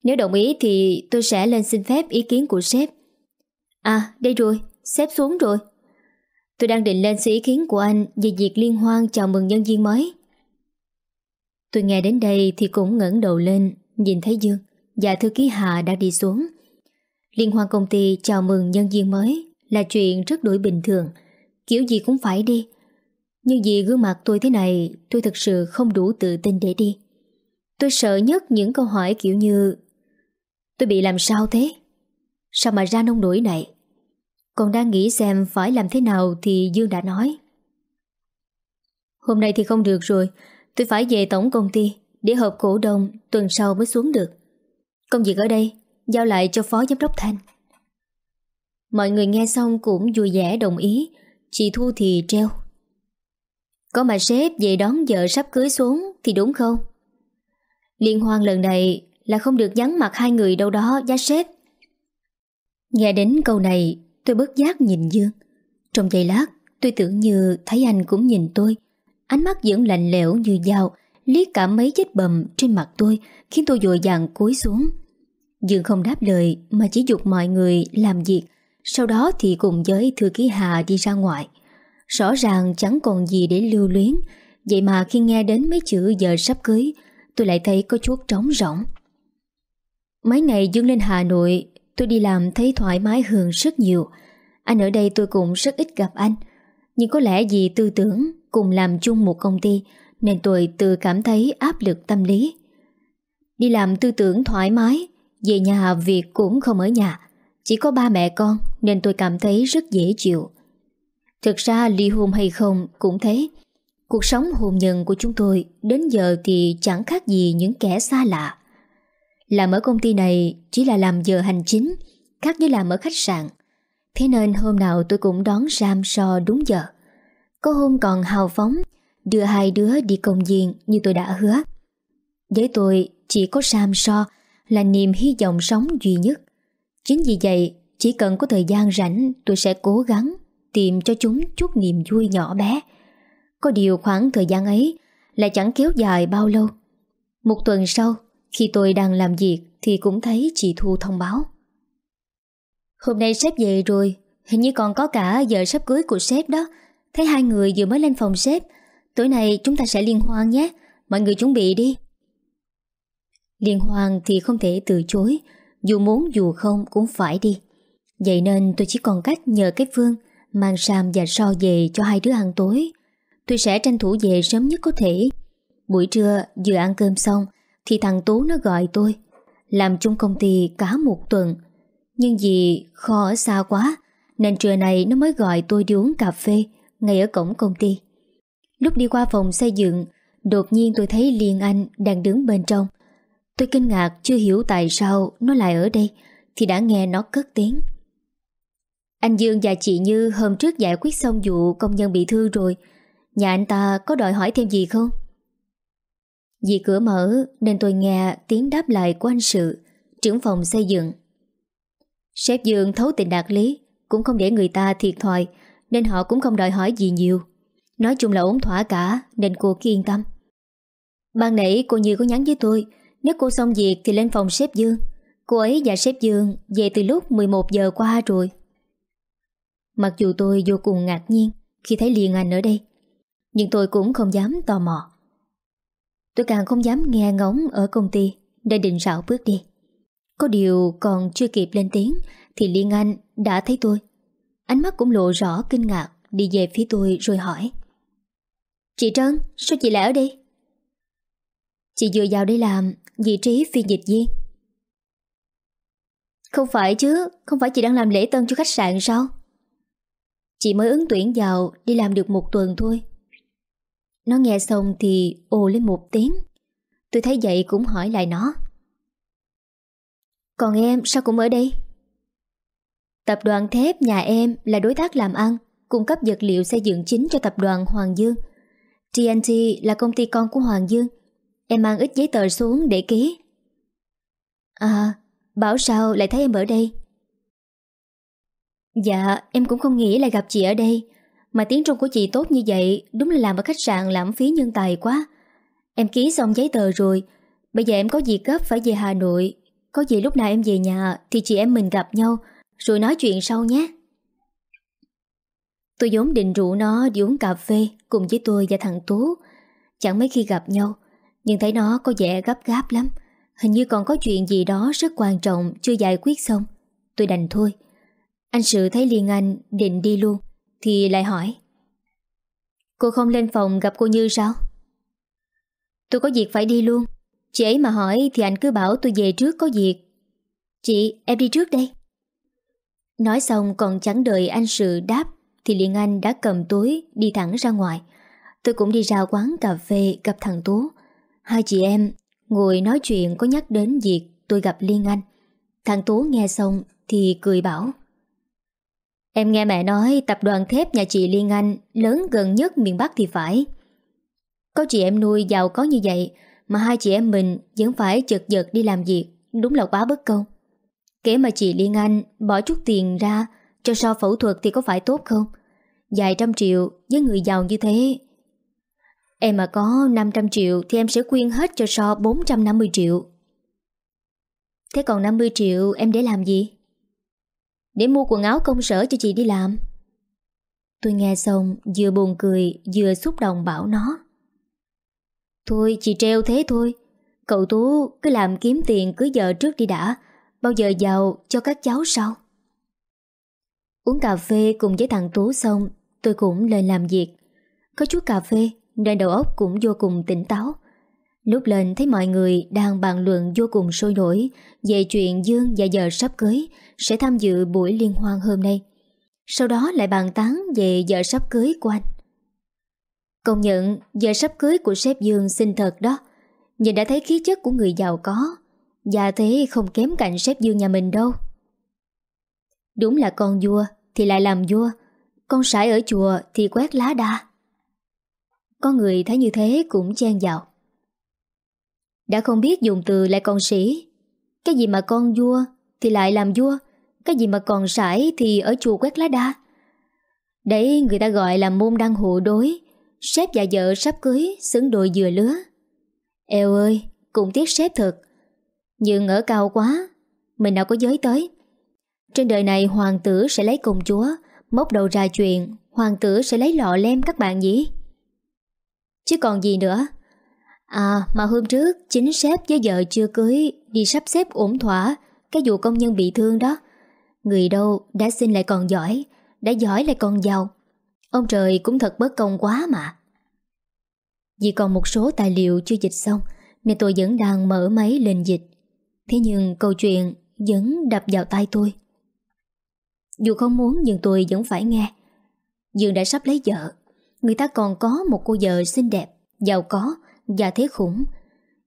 Nếu đồng ý thì tôi sẽ lên xin phép ý kiến của sếp. À đây rồi, sếp xuống rồi. Tôi đang định lên xin ý kiến của anh về việc liên hoan chào mừng nhân viên mới. Tôi nghe đến đây thì cũng ngẩng đầu lên, Nhìn thấy Dương và thư ký Hà đã đi xuống Liên hoan công ty chào mừng nhân viên mới Là chuyện rất đổi bình thường, Kiểu gì cũng phải đi Nhưng vì gương mặt tôi thế này, Tôi thực sự không đủ tự tin để đi Tôi sợ nhất những câu hỏi kiểu như, Tôi bị làm sao thế? Sao mà ra nông nổi này? Còn đang nghĩ xem phải làm thế nào thì Dương đã nói Hôm nay thì không được rồi Tôi phải về tổng công ty Để họp cổ đông tuần sau mới xuống được. Công việc ở đây Giao lại cho phó giám đốc Thanh. Mọi người nghe xong cũng vui vẻ đồng ý. Chị Thu thì treo. Có mà sếp về đón vợ sắp cưới xuống Thì đúng không? Liên hoan lần này Là không được vắng mặt hai người đâu đó, giá sếp. Nghe đến câu này, Tôi bất giác nhìn Dương. Trong giây lát, tôi tưởng như Thấy anh cũng nhìn tôi. Ánh mắt vẫn lạnh lẽo như dao, Liếc cả mấy vết bầm trên mặt tôi, Khiến tôi dội dàng cúi xuống. Dương không đáp lời, Mà chỉ dục mọi người làm việc. Sau đó thì cùng với thư ký Hà đi ra ngoài. Rõ ràng chẳng còn gì để lưu luyến. Vậy mà khi nghe đến mấy chữ giờ sắp cưới, Tôi lại thấy có chút trống rỗng. Mấy ngày Dương lên Hà Nội, Tôi đi làm thấy thoải mái hơn rất nhiều. Anh ở đây tôi cũng rất ít gặp anh. Nhưng có lẽ vì tư tưởng Cùng làm chung một công ty Nên tôi tự cảm thấy áp lực tâm lý Đi làm tư tưởng thoải mái Về nhà việc cũng không ở nhà chỉ có ba mẹ con nên tôi cảm thấy rất dễ chịu. Thực ra ly hôn hay không cũng thế. Cuộc sống hôn nhân của chúng tôi đến giờ thì chẳng khác gì những kẻ xa lạ. Làm ở công ty này chỉ là làm giờ hành chính, khác với làm ở khách sạn. Thế nên hôm nào tôi cũng đón Sam so đúng giờ. Có hôm còn hào phóng, đưa hai đứa đi công viên như tôi đã hứa. Với tôi chỉ có Sam so là niềm hy vọng sống duy nhất. Chính vì vậy, chỉ cần có thời gian rảnh tôi sẽ cố gắng tìm cho chúng chút niềm vui nhỏ bé. Có điều khoảng thời gian ấy lại chẳng kéo dài bao lâu. Một tuần sau, khi tôi đang làm việc thì cũng thấy chị Thu thông báo. Hôm nay sếp về rồi, hình như còn có cả giờ sắp cưới của sếp đó. Thấy hai người vừa mới lên phòng sếp, tối nay chúng ta sẽ liên hoan nhé, mọi người chuẩn bị đi. Liên hoan thì không thể từ chối, dù muốn dù không cũng phải đi. Vậy nên tôi chỉ còn cách nhờ cái Phương mang Sam và So về cho hai đứa ăn tối. Tôi sẽ tranh thủ về sớm nhất có thể. Buổi trưa vừa ăn cơm xong thì thằng Tú nó gọi tôi. Làm chung công ty cả một tuần. Nhưng vì kho ở xa quá nên trưa này nó mới gọi tôi đi uống cà phê ngay ở cổng công ty. Lúc đi qua phòng xây dựng, đột nhiên tôi thấy Liên Anh đang đứng bên trong. Tôi kinh ngạc chưa hiểu tại sao nó lại ở đây thì đã nghe nó cất tiếng. Anh Dương và chị Như hôm trước giải quyết xong vụ công nhân bị thương rồi. Nhà anh ta có đòi hỏi thêm gì không? Vì cửa mở nên tôi nghe tiếng đáp lại của anh Sự, trưởng phòng xây dựng. Sếp Dương thấu tình đạt lý, cũng không để người ta thiệt thòi, nên họ cũng không đòi hỏi gì nhiều. Nói chung là ổn thỏa cả, nên cô cứ yên tâm. Ban nãy cô Như có nhắn với tôi, nếu cô xong việc thì lên phòng sếp Dương. Cô ấy và sếp Dương về từ lúc 11 giờ qua rồi. Mặc dù tôi vô cùng ngạc nhiên khi thấy Liên Anh ở đây, nhưng tôi cũng không dám tò mò. Tôi càng không dám nghe ngóng ở công ty Để định rảo bước đi Có điều còn chưa kịp lên tiếng Thì Liên Anh đã thấy tôi Ánh mắt cũng lộ rõ kinh ngạc Đi về phía tôi rồi hỏi. Chị Trân, sao chị lại ở đây? Chị vừa vào đây làm vị trí phiên dịch viên. Không phải chứ Không phải chị đang làm lễ tân cho khách sạn sao? Chị mới ứng tuyển vào Đi làm được một tuần thôi. Nó nghe xong thì ồ lên một tiếng. Tôi thấy vậy cũng hỏi lại nó. Còn em sao cũng ở đây? Tập đoàn thép nhà em là đối tác làm ăn, Cung cấp vật liệu xây dựng chính cho tập đoàn Hoàng Dương. TNT là công ty con của Hoàng Dương. Em mang ít giấy tờ xuống để ký. À Bảo sao lại thấy em ở đây? Dạ em cũng không nghĩ lại gặp chị ở đây. Mà tiếng Trung của chị tốt như vậy, Đúng là làm ở khách sạn lãng phí nhân tài quá. Em ký xong giấy tờ rồi. Bây giờ em có việc gấp phải về Hà Nội. Có gì lúc nào em về nhà Thì chị em mình gặp nhau. Rồi nói chuyện sau nhé. Tôi vốn định rủ nó đi uống cà phê Cùng với tôi và thằng Tú. Chẳng mấy khi gặp nhau Nhưng thấy nó có vẻ gấp gáp lắm. Hình như còn có chuyện gì đó rất quan trọng Chưa giải quyết xong. Tôi đành thôi. Anh Sự thấy Liên Anh định đi luôn thì lại hỏi. Cô không lên phòng gặp cô Như sao? Tôi có việc phải đi luôn. Chị ấy mà hỏi thì anh cứ bảo tôi về trước có việc. Chị, em đi trước đây. Nói xong còn chẳng đợi anh sự đáp Thì liền anh đã cầm túi đi thẳng ra ngoài Tôi cũng đi ra quán cà phê gặp thằng Tú Hai chị em ngồi nói chuyện có nhắc đến việc tôi gặp Liên Anh Thằng Tú nghe xong thì cười bảo Em nghe mẹ nói tập đoàn thép nhà chị Liên Anh lớn gần nhất miền Bắc thì phải. Có chị em nuôi giàu có như vậy mà hai chị em mình vẫn phải chật vật đi làm việc, đúng là quá bất công. Kể mà chị Liên Anh bỏ chút tiền ra cho so phẫu thuật thì có phải tốt không? Vài trăm triệu với người giàu như thế. Em mà có 500 triệu thì em sẽ quyên hết cho so 450 triệu. Thế còn 50 triệu em để làm gì? Để mua quần áo công sở cho chị đi làm Tôi nghe xong, Vừa buồn cười, vừa xúc động bảo nó Thôi, chị treo thế thôi Cậu Tú cứ làm kiếm tiền cưới vợ trước đi đã Bao giờ giàu cho các cháu sau? Uống cà phê cùng với thằng Tú xong, Tôi cũng lên làm việc. Có chút cà phê Nên đầu óc cũng vô cùng tỉnh táo. Lúc lên thấy mọi người đang bàn luận vô cùng sôi nổi về chuyện Dương và giờ sắp cưới sẽ tham dự buổi liên hoan hôm nay. Sau đó lại bàn tán về vợ sắp cưới của anh. Công nhận, vợ sắp cưới của sếp Dương xinh thật đó. Nhìn đã thấy khí chất của người giàu có và thế không kém cạnh sếp Dương nhà mình đâu. Đúng là con vua thì lại làm vua, Con sải ở chùa thì quét lá đa. Có người thấy như thế cũng chen vào. Đã không biết dùng từ lại còn sĩ, Cái gì mà con vua thì lại làm vua, Cái gì mà còn sải thì ở chùa quét lá đa. Đấy, người ta gọi là môn đăng hộ đối, Sếp và vợ sắp cưới, xứng đôi dừa lứa. Eo ơi, Cũng tiếc sếp thật. Nhưng ở cao quá. Mình nào có giới tới. Trên đời này, hoàng tử sẽ lấy công chúa, Móc đầu ra chuyện, Hoàng tử sẽ lấy lọ lem các bạn nhỉ? Chứ còn gì nữa? À mà hôm trước, Chính sếp với vợ chưa cưới, Đi sắp xếp ổn thỏa Cái vụ công nhân bị thương đó. Người đâu đã xin lại còn giỏi, Đã giỏi lại còn giàu. Ông trời cũng thật bất công quá mà. Vì còn một số tài liệu chưa dịch xong, Nên tôi vẫn đang mở máy lên dịch. Thế nhưng câu chuyện vẫn đập vào tay tôi. Dù không muốn nhưng tôi vẫn phải nghe. Dương đã sắp lấy vợ. Người ta còn có một cô vợ xinh đẹp, Giàu có và thế khủng.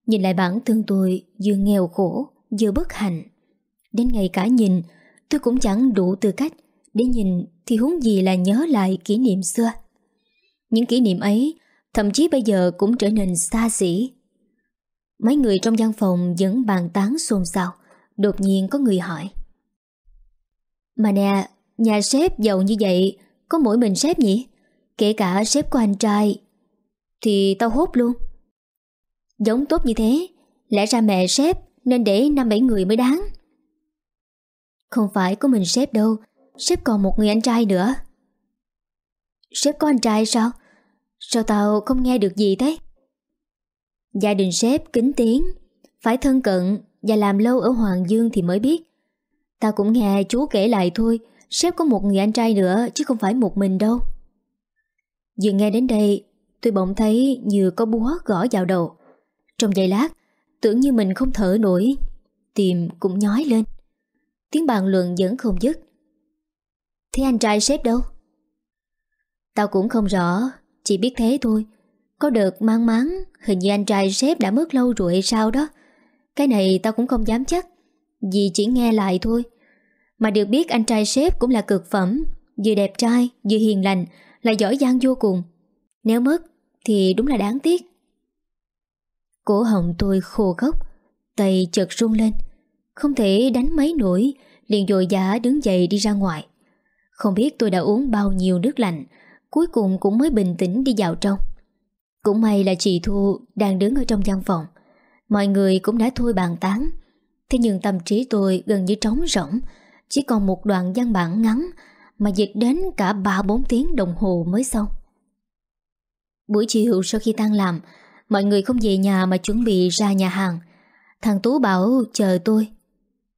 Nhìn lại bản thân tôi Vừa nghèo khổ, vừa bất hạnh. Đến ngày cả nhìn, Tôi cũng chẳng đủ tư cách Để nhìn thì huống gì là nhớ lại kỷ niệm xưa. Những kỷ niệm ấy Thậm chí bây giờ cũng trở nên xa xỉ. Mấy người trong văn phòng vẫn bàn tán xôn xao. Đột nhiên có người hỏi. Mà nè, Nhà sếp giàu như vậy, Có mỗi mình sếp nhỉ? Kể cả sếp của anh trai, Thì tao hốt luôn. Giống tốt như thế, Lẽ ra mẹ sếp Nên để năm bảy người mới đáng. Không phải có mình sếp đâu, Sếp còn một người anh trai nữa. Sếp có anh trai sao? Sao tao không nghe được gì thế? Gia đình sếp kính tiếng. Phải thân cận Và làm lâu ở Hoàng Dương thì mới biết. Tao cũng nghe chú kể lại thôi, Sếp có một người anh trai nữa Chứ không phải một mình đâu. Vừa nghe đến đây, Tôi bỗng thấy như có búa gõ vào đầu. Trong giây lát, Tưởng như mình không thở nổi, Tìm cũng nhói lên. Tiếng bàn luận vẫn không dứt. Thế anh trai sếp đâu? Tao cũng không rõ, Chỉ biết thế thôi. Có đợt mang máng, Hình như anh trai sếp đã mất lâu rồi hay sao đó. Cái này tao cũng không dám chắc, Vì chỉ nghe lại thôi. Mà được biết anh trai sếp cũng là cực phẩm, Vừa đẹp trai, vừa hiền lành, Lại giỏi giang vô cùng. Nếu mất, thì đúng là đáng tiếc. Cổ họng tôi khô gốc, Tay chợt run lên. Không thể đánh mấy nổi, Liền dội giả đứng dậy đi ra ngoài. Không biết tôi đã uống bao nhiêu nước lạnh, Cuối cùng cũng mới bình tĩnh đi vào trong. Cũng may là chị Thu Đang đứng ở trong gian phòng. Mọi người cũng đã thôi bàn tán. Thế nhưng tâm trí tôi gần như trống rỗng. Chỉ còn một đoạn văn bản ngắn Mà dịch đến cả 3-4 tiếng đồng hồ mới xong. Buổi chiều sau khi tan làm, Mọi người không về nhà mà chuẩn bị ra nhà hàng. Thằng Tú bảo chờ tôi.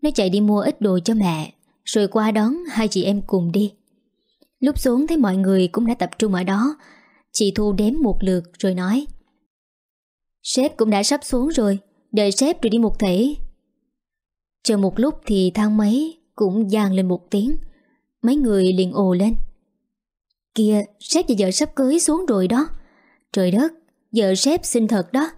Nó chạy đi mua ít đồ cho mẹ, rồi qua đón hai chị em cùng đi. Lúc xuống thấy mọi người cũng đã tập trung ở đó Chị Thu đếm một lượt rồi nói. Sếp cũng đã sắp xuống rồi Đợi sếp rồi đi một thể. Chờ một lúc thì thang máy Cũng giang lên một tiếng. Mấy người liền ồ lên. Kìa sếp và vợ sắp cưới xuống rồi đó. Trời đất Vợ sếp xinh thật đó.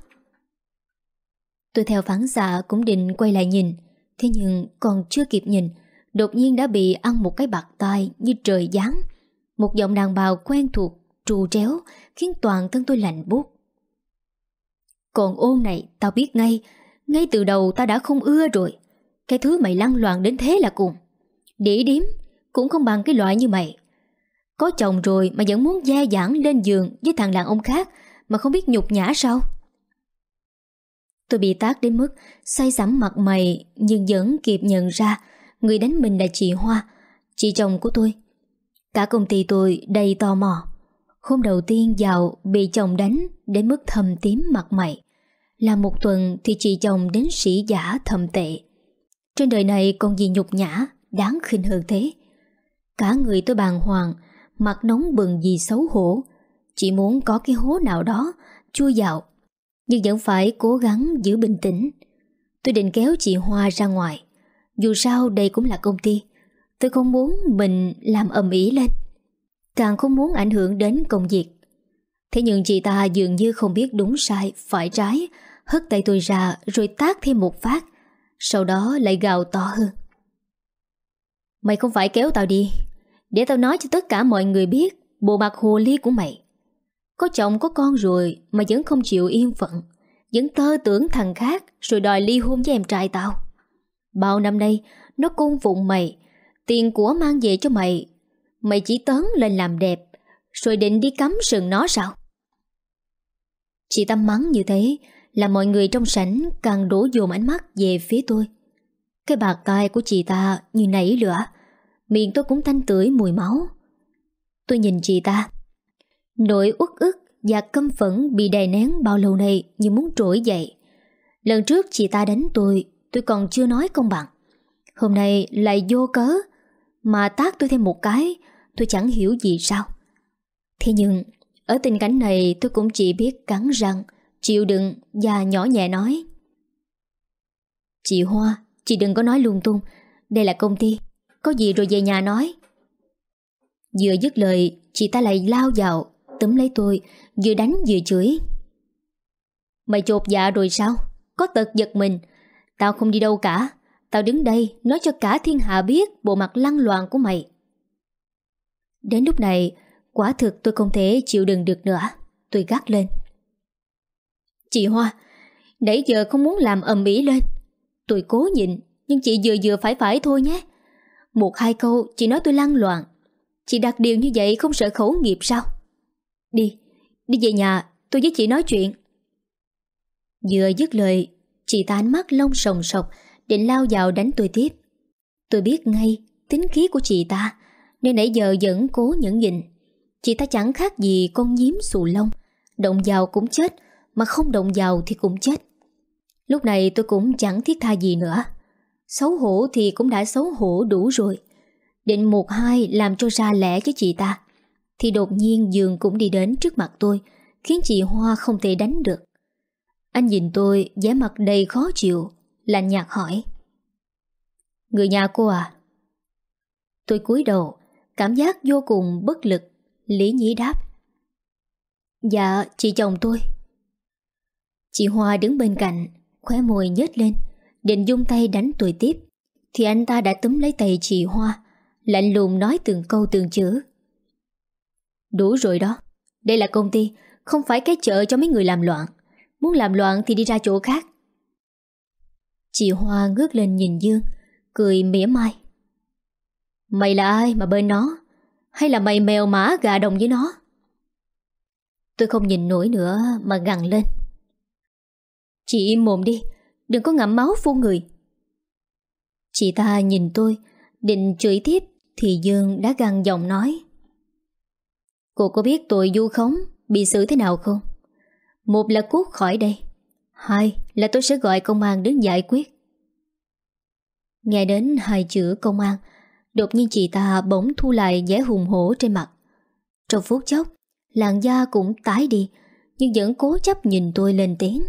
Tôi theo phản xạ cũng định quay lại nhìn Thế nhưng còn chưa kịp nhìn đột nhiên đã bị ăn một cái bạc tai như trời giáng. Một giọng đàn bào quen thuộc, trù tréo, khiến toàn thân tôi lạnh buốt. Còn ôn này, tao biết ngay, ngay từ đầu tao đã không ưa rồi. Cái thứ mày lăn loạn đến thế là cùng. Đĩ điếm, cũng không bằng cái loại như mày. Có chồng rồi mà vẫn muốn gia giảng lên giường với thằng đàn ông khác mà không biết nhục nhã sao? Tôi bị tác đến mức say sắm mặt mày nhưng vẫn kịp nhận ra Người đánh mình là chị Hoa Chị chồng của tôi Cả công ty tôi đầy tò mò Hôm đầu tiên vào bị chồng đánh Đến mức thầm tím mặt mày. Là một tuần thì chị chồng đến sĩ giả thầm tệ. Trên đời này còn gì nhục nhã, Đáng khinh hơn thế. Cả người tôi bàng hoàng, Mặt nóng bừng vì xấu hổ. Chỉ muốn có cái hố nào đó Chui vào Nhưng vẫn phải cố gắng giữ bình tĩnh. Tôi định kéo chị Hoa ra ngoài. Dù sao đây cũng là công ty, Tôi không muốn mình làm ầm ĩ lên. Càng không muốn ảnh hưởng đến công việc. Thế nhưng chị ta dường như không biết đúng sai, Phải trái. Hất tay tôi ra, rồi tác thêm một phát. Sau đó lại gào to hơn. Mày không phải kéo tao đi. Để tao nói cho tất cả mọi người biết, Bộ mặt hồ ly của mày. Có chồng, có con rồi Mà vẫn không chịu yên phận, Vẫn tơ tưởng thằng khác Rồi đòi ly hôn với em trai tao. Bao năm nay, Nó cung phụng mày, Tiền của mang về cho mày Mày chỉ tớn lên làm đẹp, Rồi định đi cắm sừng nó sao? Chị Tâm mắng như thế, Là mọi người trong sảnh Càng đổ dồn ánh mắt về phía tôi. Cái bạc tai của chị ta như nảy lửa, Miệng tôi cũng thanh tưởi mùi máu. Tôi nhìn chị ta, Nỗi uất ức và căm phẫn Bị đè nén bao lâu nay Như muốn trỗi dậy. Lần trước chị ta đánh tôi Tôi còn chưa nói công bằng. Hôm nay lại vô cớ, Mà tác tôi thêm một cái Tôi chẳng hiểu gì sao. Thế nhưng, Ở tình cảnh này tôi cũng chỉ biết cắn răng, Chịu đựng và nhỏ nhẹ nói. Chị Hoa, Chị đừng có nói lung tung. Đây là công ty, Có gì rồi về nhà nói. Vừa dứt lời, Chị ta lại lao vào, Túm lấy tôi, Vừa đánh vừa chửi. Mày chột dạ rồi sao? Có tật giật mình. Tao không đi đâu cả. Tao đứng đây, nói cho cả thiên hạ biết Bộ mặt lăng loạn của mày. Đến lúc này, Quả thực tôi không thể chịu đựng được nữa. Tôi gắt lên. Chị Hoa, Nãy giờ không muốn làm ầm ĩ lên. Tôi cố nhịn, Nhưng chị vừa vừa phải phải thôi nhé. Một hai câu, chị nói tôi lăng loạn. Chị đặt điều như vậy không sợ khẩu nghiệp sao? Đi Đi về nhà, tôi với chị nói chuyện. Vừa dứt lời, Chị ta ánh mắt lông sồng sọc, Định lao vào đánh tôi tiếp. Tôi biết ngay tính khí của chị ta. Nên nãy giờ vẫn cố nhẫn nhịn. Chị ta chẳng khác gì con nhím xù lông. Động vào cũng chết, Mà không động vào thì cũng chết. Lúc này tôi cũng chẳng thiết tha gì nữa. Xấu hổ thì cũng đã xấu hổ đủ rồi. Định một hai làm cho ra lẽ với chị ta. Thì đột nhiên giường cũng đi đến trước mặt tôi, Khiến chị Hoa không thể đánh được. Anh nhìn tôi, vẻ mặt đầy khó chịu, Lạnh nhạt hỏi. Người nhà cô à? Tôi cúi đầu Cảm giác vô cùng bất lực. Lý nhí đáp Dạ chị chồng tôi. Chị Hoa đứng bên cạnh, Khóe môi nhếch lên, Định dung tay đánh tôi tiếp, Thì anh ta đã túm lấy tay chị Hoa, Lạnh lùng nói từng câu từng chữ. Đủ rồi đó, Đây là công ty, Không phải cái chợ cho mấy người làm loạn. Muốn làm loạn thì đi ra chỗ khác. Chị Hoa ngước lên nhìn Dương, Cười mỉa mai. Mày là ai mà bên nó? Hay là mày mèo mã gà đồng với nó? Tôi không nhìn nổi nữa Mà gằn lên. Chị im mồm đi, Đừng có ngậm máu phun người. Chị ta nhìn tôi, Định chửi tiếp Thì Dương đã gằn giọng nói. Cô có biết tội du khống Bị xử thế nào không? Một là cút khỏi đây, Hai là tôi sẽ gọi công an đến giải quyết. Nghe đến hai chữ công an Đột nhiên chị ta bỗng thu lại vẻ hùng hổ trên mặt. Trong phút chốc, Làn da cũng tái đi, Nhưng vẫn cố chấp nhìn tôi lên tiếng.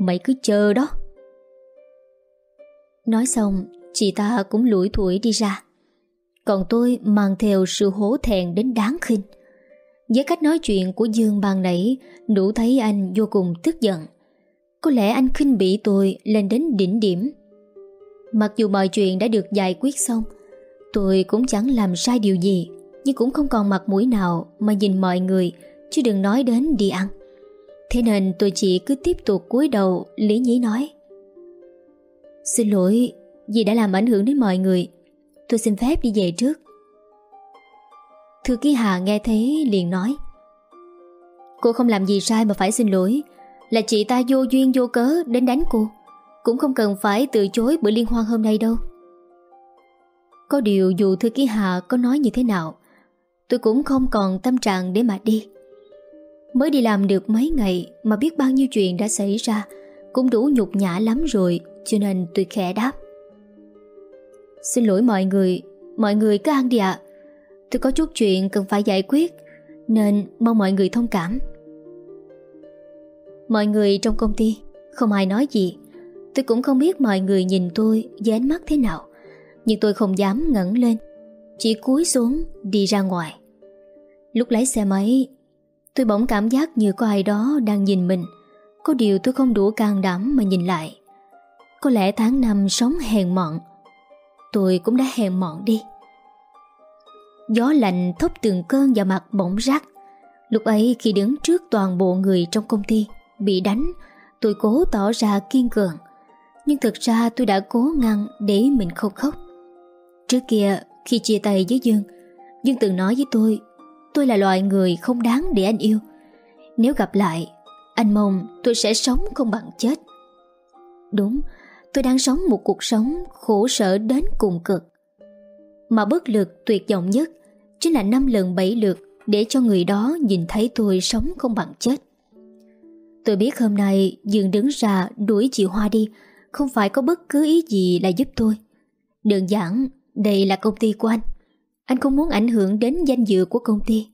Mày cứ chờ đó. Nói xong, Chị ta cũng lủi thủi đi ra. Còn tôi mang theo sự hổ thẹn đến đáng khinh. Với cách nói chuyện của Dương ban nãy Đủ thấy anh vô cùng tức giận. Có lẽ anh khinh bỉ tôi lên đến đỉnh điểm. Mặc dù mọi chuyện đã được giải quyết xong, Tôi cũng chẳng làm sai điều gì, Nhưng cũng không còn mặt mũi nào Mà nhìn mọi người, Chứ đừng nói đến đi ăn. Thế nên tôi chỉ cứ tiếp tục cúi đầu, Lý nhí nói. Xin lỗi Vì đã làm ảnh hưởng đến mọi người, Tôi xin phép đi về trước. Thư ký Hà nghe thế liền nói. Cô không làm gì sai mà phải xin lỗi, Là chị ta vô duyên vô cớ đến đánh cô. Cũng không cần phải từ chối bữa liên hoan hôm nay đâu. Có điều dù thư ký Hà có nói như thế nào, Tôi cũng không còn tâm trạng để mà đi. Mới đi làm được mấy ngày Mà biết bao nhiêu chuyện đã xảy ra Cũng đủ nhục nhã lắm rồi, Cho nên tôi khẽ đáp. Xin lỗi mọi người Mọi người cứ ăn đi ạ. Tôi có chút chuyện cần phải giải quyết, Nên mong mọi người thông cảm. Mọi người trong công ty, Không ai nói gì. Tôi cũng không biết mọi người nhìn tôi với ánh mắt thế nào, Nhưng tôi không dám ngẩng lên, Chỉ cúi xuống đi ra ngoài. Lúc lái xe máy, Tôi bỗng cảm giác như có ai đó đang nhìn mình. Có điều tôi không đủ can đảm mà nhìn lại. Có lẽ tháng năm sống hèn mọn, Tôi cũng đã hèn mọn đi. Gió lạnh thốc từng cơn vào mặt bỗng rác. Lúc ấy khi đứng trước toàn bộ người trong công ty Bị đánh, Tôi cố tỏ ra kiên cường. Nhưng thực ra tôi đã cố ngăn để mình không khóc. Trước kia, khi chia tay với Dương Dương từng nói với tôi Tôi là loại người không đáng để anh yêu. Nếu gặp lại, Anh mong tôi sẽ sống không bằng chết. Đúng, Tôi đang sống một cuộc sống khổ sở đến cùng cực. Mà bất lực tuyệt vọng nhất Chính là năm lần bảy lượt Để cho người đó nhìn thấy tôi sống không bằng chết. Tôi biết hôm nay Dương đứng ra đuổi chị Hoa đi không phải có bất cứ ý gì là giúp tôi. Đơn giản, Đây là công ty của anh. Anh không muốn ảnh hưởng đến danh dự của công ty.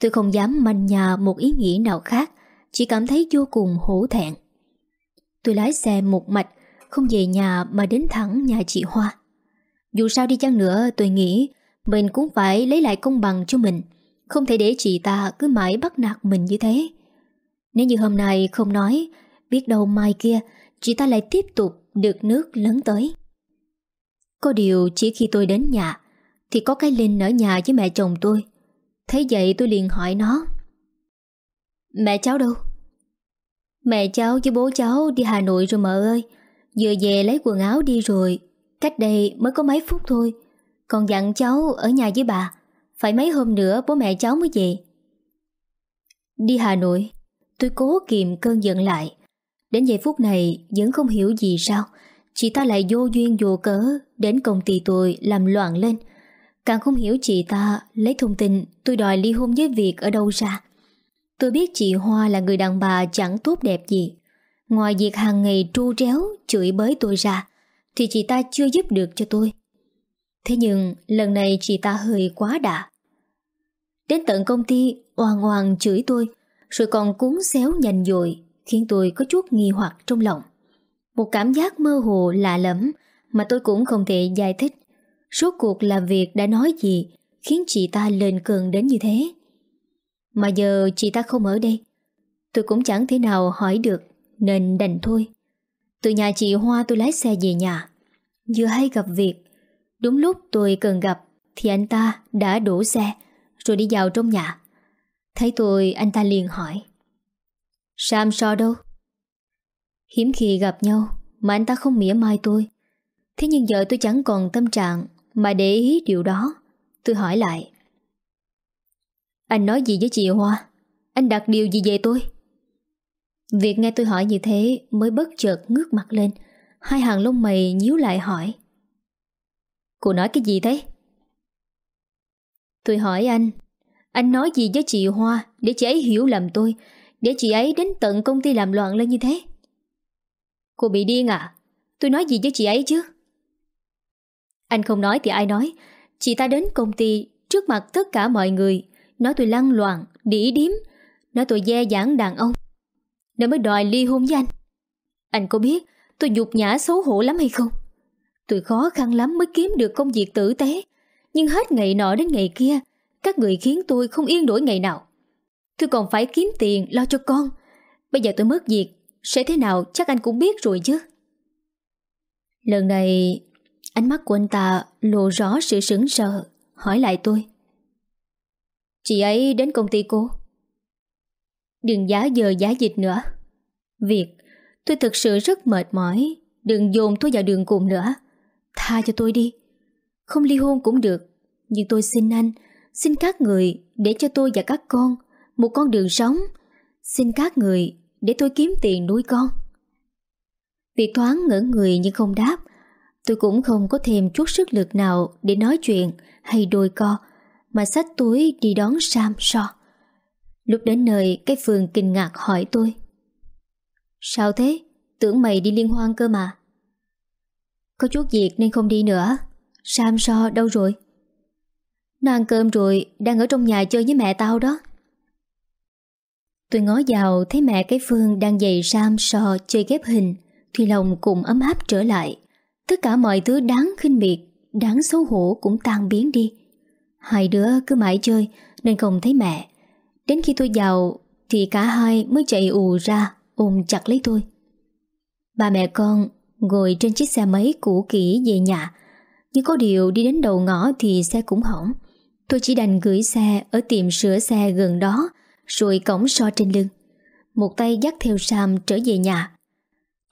Tôi không dám manh nhà một ý nghĩ nào khác, Chỉ cảm thấy vô cùng hổ thẹn. Tôi lái xe một mạch, Không về nhà mà đến thẳng nhà chị Hoa. Dù sao đi chăng nữa, tôi nghĩ Mình cũng phải lấy lại công bằng cho mình, Không thể để chị ta cứ mãi bắt nạt mình như thế. Nếu như hôm nay không nói, Biết đâu mai kia Chị ta lại tiếp tục được nước lớn tới. Có điều chỉ khi tôi đến nhà, Thì có cái Linh ở nhà với mẹ chồng tôi. Thấy vậy tôi liền hỏi nó. Mẹ cháu đâu? Mẹ cháu với bố cháu đi Hà Nội rồi mợ ơi. Vừa về lấy quần áo đi rồi, Cách đây mới có mấy phút thôi. Còn dặn cháu ở nhà với bà, Phải mấy hôm nữa bố mẹ cháu mới về. Đi Hà Nội, Tôi cố kìm cơn giận lại. Đến giây phút này vẫn không hiểu gì sao Chị ta lại vô duyên vô cớ Đến công ty tôi làm loạn lên Càng không hiểu chị ta lấy thông tin tôi đòi ly hôn với Việt ở đâu ra. Tôi biết chị Hoa là người đàn bà chẳng tốt đẹp gì. Ngoài việc hàng ngày tru tréo, chửi bới tôi ra, thì chị ta chưa giúp được cho tôi. Thế nhưng lần này chị ta hơi quá đà. Đến tận công ty oan oan chửi tôi, rồi còn cuốn xéo nhanh dội, khiến tôi có chút nghi hoặc trong lòng. Một cảm giác mơ hồ lạ lẫm mà tôi cũng không thể giải thích. Rốt cuộc là việc đã nói gì Khiến chị ta lên cơn đến như thế? Mà giờ chị ta không ở đây, Tôi cũng chẳng thể nào hỏi được, Nên đành thôi. Từ nhà chị Hoa tôi lái xe về nhà. Vừa hay gặp việc, Đúng lúc tôi cần gặp Thì anh ta đã đổ xe, Rồi đi vào trong nhà. Thấy tôi, anh ta liền hỏi. Sam so đâu? Hiếm khi gặp nhau Mà anh ta không mỉa mai tôi. Thế nhưng giờ tôi chẳng còn tâm trạng mà để ý điều đó. Tôi hỏi lại. Anh nói gì với chị Hoa? Anh đặt điều gì về tôi? Việc nghe tôi hỏi như thế Mới bất chợt ngước mặt lên. Hai hàng lông mày nhíu lại hỏi. Cô nói cái gì thế? Tôi hỏi anh. Anh nói gì với chị Hoa Để chị ấy hiểu lầm tôi? Để chị ấy đến tận công ty làm loạn lên như thế. Cô bị điên à? Tôi nói gì với chị ấy chứ? Anh không nói thì ai nói. Chị ta đến công ty Trước mặt tất cả mọi người. Nói tôi lăng loạn, đỉ điếm. Nói tôi dè dãn đàn ông. Nó mới đòi ly hôn với anh. Anh có biết tôi nhục nhã xấu hổ lắm hay không? Tôi khó khăn lắm mới kiếm được công việc tử tế. Nhưng hết ngày nọ đến ngày kia Các người khiến tôi không yên đổi ngày nào. Tôi còn phải kiếm tiền lo cho con. Bây giờ tôi mất việc, Sẽ thế nào chắc anh cũng biết rồi chứ. Lần này, Ánh mắt của anh ta lộ rõ sự sững sờ, Hỏi lại tôi. Chị ấy đến công ty cô? Đừng giá giờ giá dịch nữa. Việc, Tôi thực sự rất mệt mỏi, Đừng dồn tôi vào đường cùng nữa. Tha cho tôi đi. Không ly hôn cũng được, Nhưng tôi xin anh, Xin các người để cho tôi và các con một con đường sống Xin các người để tôi kiếm tiền nuôi con Việc thoáng ngỡ người nhưng không đáp Tôi cũng không có thêm chút sức lực nào để nói chuyện hay đôi co, mà xách túi đi đón Sam so. Lúc đến nơi, cái phường kinh ngạc hỏi tôi. Sao thế? Tưởng mày đi liên hoan cơ mà. Có chút việc nên không đi nữa. Sam so đâu rồi? Nó ăn cơm rồi, đang ở trong nhà chơi với mẹ tao đó. Tôi ngó vào thấy mẹ cái Phương đang giày Sam so chơi ghép hình, thì lòng cũng ấm áp trở lại. Tất cả mọi thứ đáng khinh miệt Đáng xấu hổ cũng tan biến đi. Hai đứa cứ mãi chơi Nên không thấy mẹ. Đến khi tôi vào Thì cả hai mới chạy ù ra Ôm chặt lấy tôi. Ba mẹ con ngồi trên chiếc xe máy cũ kỹ về nhà. Nhưng có điều đi đến đầu ngõ Thì xe cũng hỏng. Tôi chỉ đành gửi xe ở tiệm sửa xe gần đó. Rồi cổng so trên lưng. Một tay dắt theo Sam trở về nhà.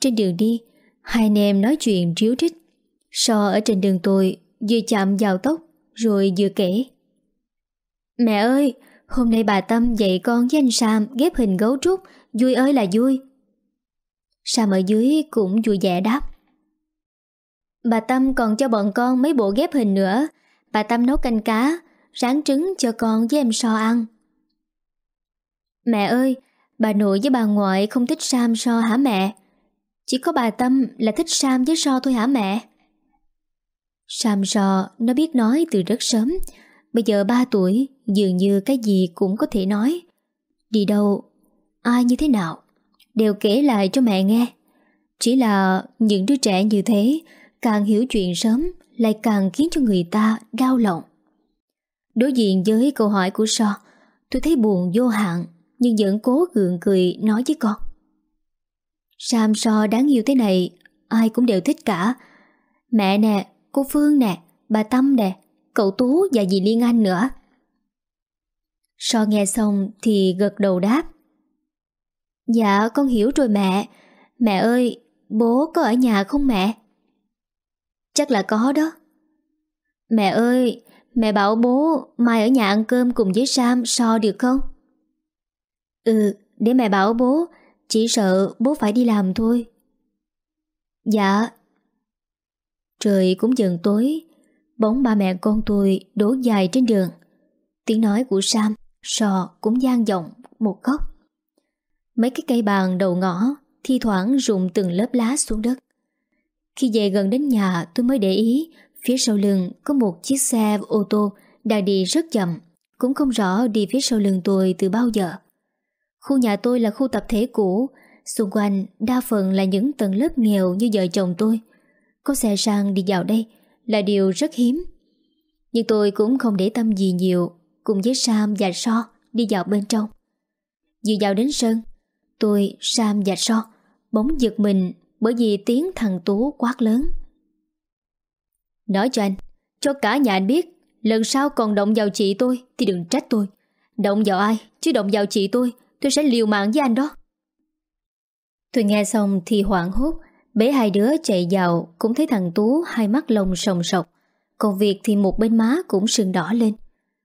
Trên đường đi, Hai anh em nói chuyện ríu rít. So ở trên đường tôi, Vừa chạm vào tốc Rồi vừa kể. Mẹ ơi, Hôm nay bà Tâm dạy con với anh Sam ghép hình gấu trúc, Vui ơi là vui. Sam ở dưới cũng vui vẻ đáp. Bà Tâm còn cho bọn con mấy bộ ghép hình nữa. Bà Tâm nấu canh cá, Rán trứng cho con với em so ăn. Mẹ ơi, Bà nội với bà ngoại không thích Sam so hả mẹ? Chỉ có bà Tâm là thích Sam với so thôi hả mẹ? Sam so, nó biết nói từ rất sớm. Bây giờ 3 tuổi, Dường như cái gì cũng có thể nói. Đi đâu, Ai như thế nào, Đều kể lại cho mẹ nghe. Chỉ là những đứa trẻ như thế, Càng hiểu chuyện sớm, Lại càng khiến cho người ta đau lòng. Đối diện với câu hỏi của So, Tôi thấy buồn vô hạn. Nhưng vẫn cố gượng cười nói với con. Sam So đáng yêu thế này Ai cũng đều thích cả. Mẹ nè, cô Phương nè Bà Tâm nè Cậu Tú và dì Liên Anh nữa. So nghe xong thì gật đầu đáp. Dạ con hiểu rồi mẹ. Mẹ ơi Bố có ở nhà không mẹ? Chắc là có đó. Mẹ ơi Mẹ bảo bố mai ở nhà ăn cơm cùng với Sam so được không? Ừ, để mẹ bảo bố, chỉ sợ bố phải đi làm thôi. Dạ. Trời cũng dần tối, bóng ba mẹ con tôi đổ dài trên đường. Tiếng nói của Sam, sò cũng gian vọng một góc. Mấy cái cây bàn đầu ngõ thi thoảng rụng từng lớp lá xuống đất. Khi về gần đến nhà tôi mới để ý Phía sau lưng có một chiếc xe ô tô đang đi rất chậm, cũng không rõ đi phía sau lưng tôi từ bao giờ. Khu nhà tôi là khu tập thể cũ, xung quanh đa phần là những tầng lớp nghèo như vợ chồng tôi. Có xe sang đi vào đây là điều rất hiếm. Nhưng tôi cũng không để tâm gì nhiều, cùng với Sam và So đi vào bên trong. Vừa vào đến sân, tôi, Sam và So bỗng giật mình bởi vì tiếng thằng Tú quát lớn. Nói cho anh Cho cả nhà anh biết Lần sau còn động vào chị tôi Thì đừng trách tôi Động vào ai Chứ động vào chị tôi Tôi sẽ liều mạng với anh đó. Tôi nghe xong thì hoảng hốt. Bế hai đứa chạy vào, Cũng thấy thằng Tú hai mắt lồng sòng sọc. Còn Việt thì một bên má cũng sưng đỏ lên.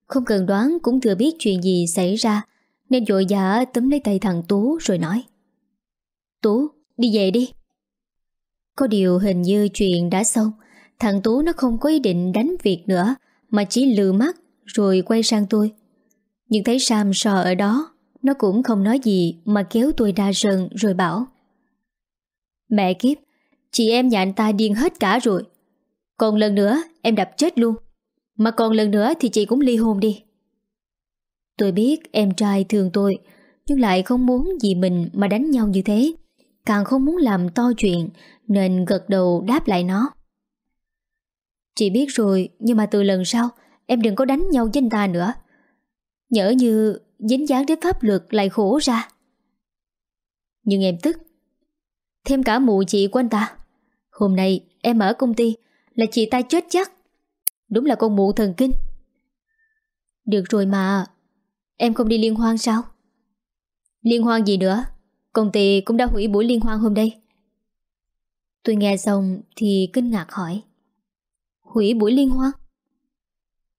Không cần đoán cũng thừa biết chuyện gì xảy ra, Nên vội vã tấm lấy tay thằng Tú rồi nói. Tú, đi về đi. Có điều hình như chuyện đã xong. Thằng Tú nó không có ý định đánh việc nữa, Mà chỉ lừa mắt Rồi quay sang tôi. Nhưng thấy Sam sò ở đó nó cũng không nói gì Mà kéo tôi ra sân rồi bảo. Mẹ kiếp, Chị em nhà anh ta điên hết cả rồi. Còn lần nữa, em đập chết luôn. Mà còn lần nữa thì chị cũng ly hôn đi. Tôi biết em trai thương tôi, Nhưng lại không muốn vì mình mà đánh nhau như thế. Càng không muốn làm to chuyện, Nên gật đầu đáp lại nó. Chị biết rồi, Nhưng mà từ lần sau, Em đừng có đánh nhau với anh ta nữa. Nhỡ như dính dáng đến pháp luật lại khổ ra. Nhưng em tức. Thêm cả mụ chị của anh ta. Hôm nay em ở công ty Là chị ta chết chắc. Đúng là con mụ thần kinh. Được rồi mà. Em không đi liên hoan sao? Liên hoan gì nữa? Công ty cũng đã hủy buổi liên hoan hôm nay. Tôi nghe xong thì kinh ngạc hỏi. Hủy buổi liên hoan?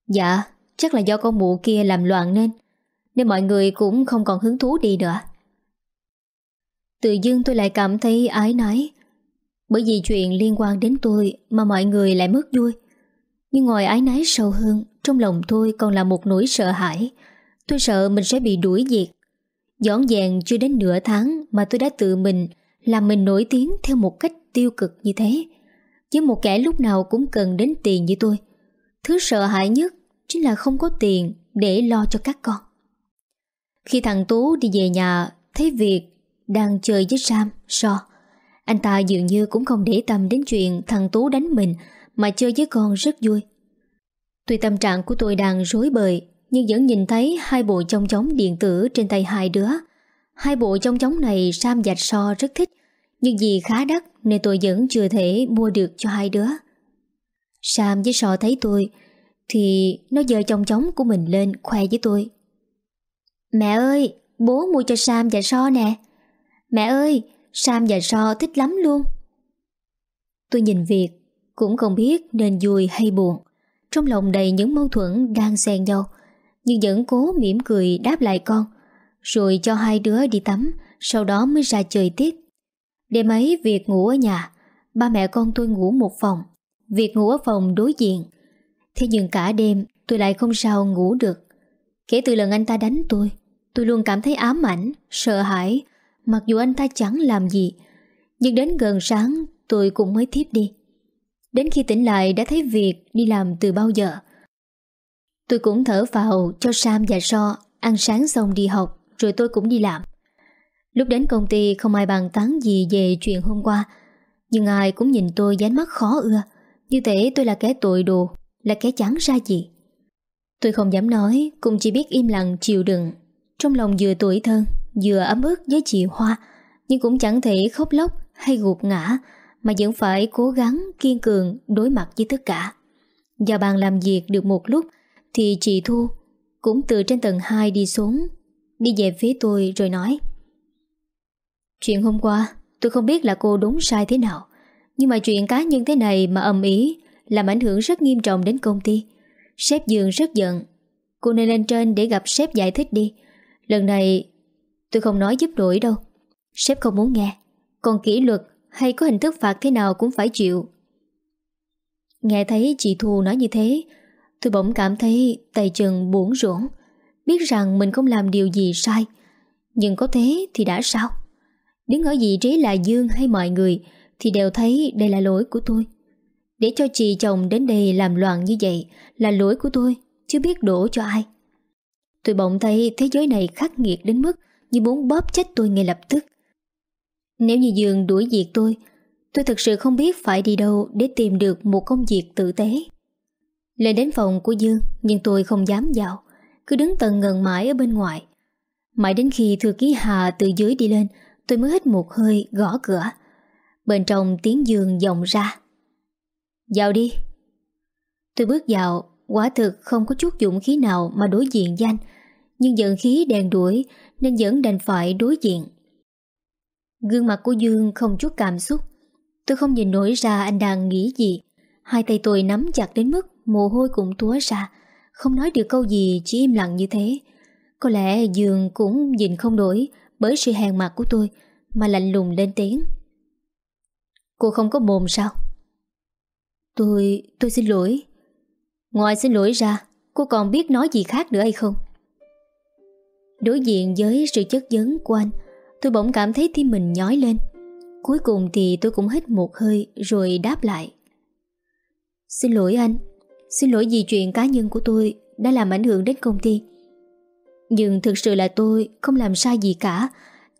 Dạ Chắc là do con mụ kia làm loạn nên. Nên mọi người cũng không còn hứng thú đi nữa. Tự dưng tôi lại cảm thấy ái nái. Bởi vì chuyện liên quan đến tôi Mà mọi người lại mất vui. Nhưng ngoài ái nái sâu hơn, Trong lòng tôi còn là một nỗi sợ hãi. Tôi sợ mình sẽ bị đuổi diệt Dõn dàng chưa đến nửa tháng Mà tôi đã tự mình Làm mình nổi tiếng theo một cách tiêu cực như thế. Với một kẻ lúc nào cũng cần đến tiền như tôi, Thứ sợ hãi nhất Chính là không có tiền Để lo cho các con. Khi thằng Tú đi về nhà, Thấy việc đang chơi với Sam, So Anh ta dường như cũng không để tâm đến chuyện thằng Tú đánh mình, mà chơi với con rất vui. Tuy tâm trạng của tôi đang rối bời, nhưng vẫn nhìn thấy hai bộ trong chóng điện tử trên tay hai đứa. Hai bộ trong chóng này Sam dạch so rất thích, nhưng vì khá đắt nên tôi vẫn chưa thể mua được cho hai đứa. Sam với so thấy tôi, thì nó dơ trong chóng của mình lên khoe với tôi. Mẹ ơi, bố mua cho Sam và so nè. Mẹ ơi, Sam và so thích lắm luôn. Tôi nhìn Việt cũng không biết nên vui hay buồn. Trong lòng đầy những mâu thuẫn đang xen nhau Nhưng vẫn cố mỉm cười đáp lại con Rồi cho hai đứa đi tắm Sau đó mới ra chơi tiếp Đêm ấy Việt ngủ ở nhà Ba mẹ con tôi ngủ một phòng Việt ngủ ở phòng đối diện Thế nhưng cả đêm tôi lại không sao ngủ được Kể từ lần anh ta đánh tôi Tôi luôn cảm thấy ám ảnh, Sợ hãi. Mặc dù anh ta chẳng làm gì, Nhưng đến gần sáng, tôi cũng mới tiếp đi. Đến khi tỉnh lại, đã thấy việc đi làm từ bao giờ. Tôi cũng thở vào cho Sam và So Ăn sáng xong đi học, Rồi tôi cũng đi làm. Lúc đến công ty, không ai bàn tán gì về chuyện hôm qua, Nhưng ai cũng nhìn tôi dán mắt khó ưa. Như thể tôi là kẻ tội đồ, Là kẻ chẳng ra gì. Tôi không dám nói Cũng chỉ biết im lặng chịu đựng Trong lòng vừa tuổi thân Vừa ấm ức với chị Hoa Nhưng cũng chẳng thể khóc lóc hay gục ngã mà vẫn phải cố gắng kiên cường đối mặt với tất cả. Và bàn làm việc được một lúc thì chị Thu cũng từ trên tầng 2 đi xuống, đi về phía tôi rồi nói Chuyện hôm qua tôi không biết là cô đúng sai thế nào, nhưng mà chuyện cá nhân thế này mà ầm ý làm ảnh hưởng rất nghiêm trọng đến công ty. Sếp Dương rất giận. Cô nên lên trên để gặp sếp giải thích đi. Lần này tôi không nói giúp đuổi đâu. Sếp không muốn nghe. Còn kỷ luật hay có hình thức phạt thế nào cũng phải chịu. Nghe thấy chị Thu nói như thế, tôi bỗng cảm thấy tay chân buồn ruộng. biết rằng mình không làm điều gì sai. Nhưng có thế thì đã sao? Đứng ở vị trí là Dương hay mọi người thì đều thấy đây là lỗi của tôi. Để cho chị chồng đến đây làm loạn như vậy là lỗi của tôi, chứ biết đổ cho ai. Tôi bỗng thấy thế giới này khắc nghiệt đến mức như muốn bóp chết tôi ngay lập tức. Nếu như Dương đuổi việc tôi Tôi thật sự không biết phải đi đâu Để tìm được một công việc tử tế Lên đến phòng của Dương Nhưng tôi không dám vào Cứ đứng tầng ngần mãi ở bên ngoài Mãi đến khi thư ký Hà từ dưới đi lên Tôi mới hít một hơi gõ cửa Bên trong tiếng Dương vọng ra vào đi. Tôi bước vào, Quả thực không có chút dụng khí nào Mà đối diện danh Nhưng giận khí đèn đuổi Nên vẫn đành phải đối diện. Gương mặt của Dương không chút cảm xúc. Tôi không nhìn nổi ra anh đang nghĩ gì. Hai tay tôi nắm chặt đến mức Mồ hôi cũng túa ra. Không nói được câu gì, chỉ im lặng như thế. Có lẽ Dương cũng nhìn không nổi Bởi sự hèn mặt của tôi, Mà lạnh lùng lên tiếng. Cô không có mồm sao? Tôi... tôi xin lỗi. Ngoài xin lỗi ra, Cô còn biết nói gì khác nữa hay không? Đối diện với sự chất vấn của anh, Tôi bỗng cảm thấy tim mình nhói lên. Cuối cùng thì tôi cũng hít một hơi Rồi đáp lại. Xin lỗi anh, Xin lỗi vì chuyện cá nhân của tôi Đã làm ảnh hưởng đến công ty. Nhưng thực sự là tôi không làm sai gì cả.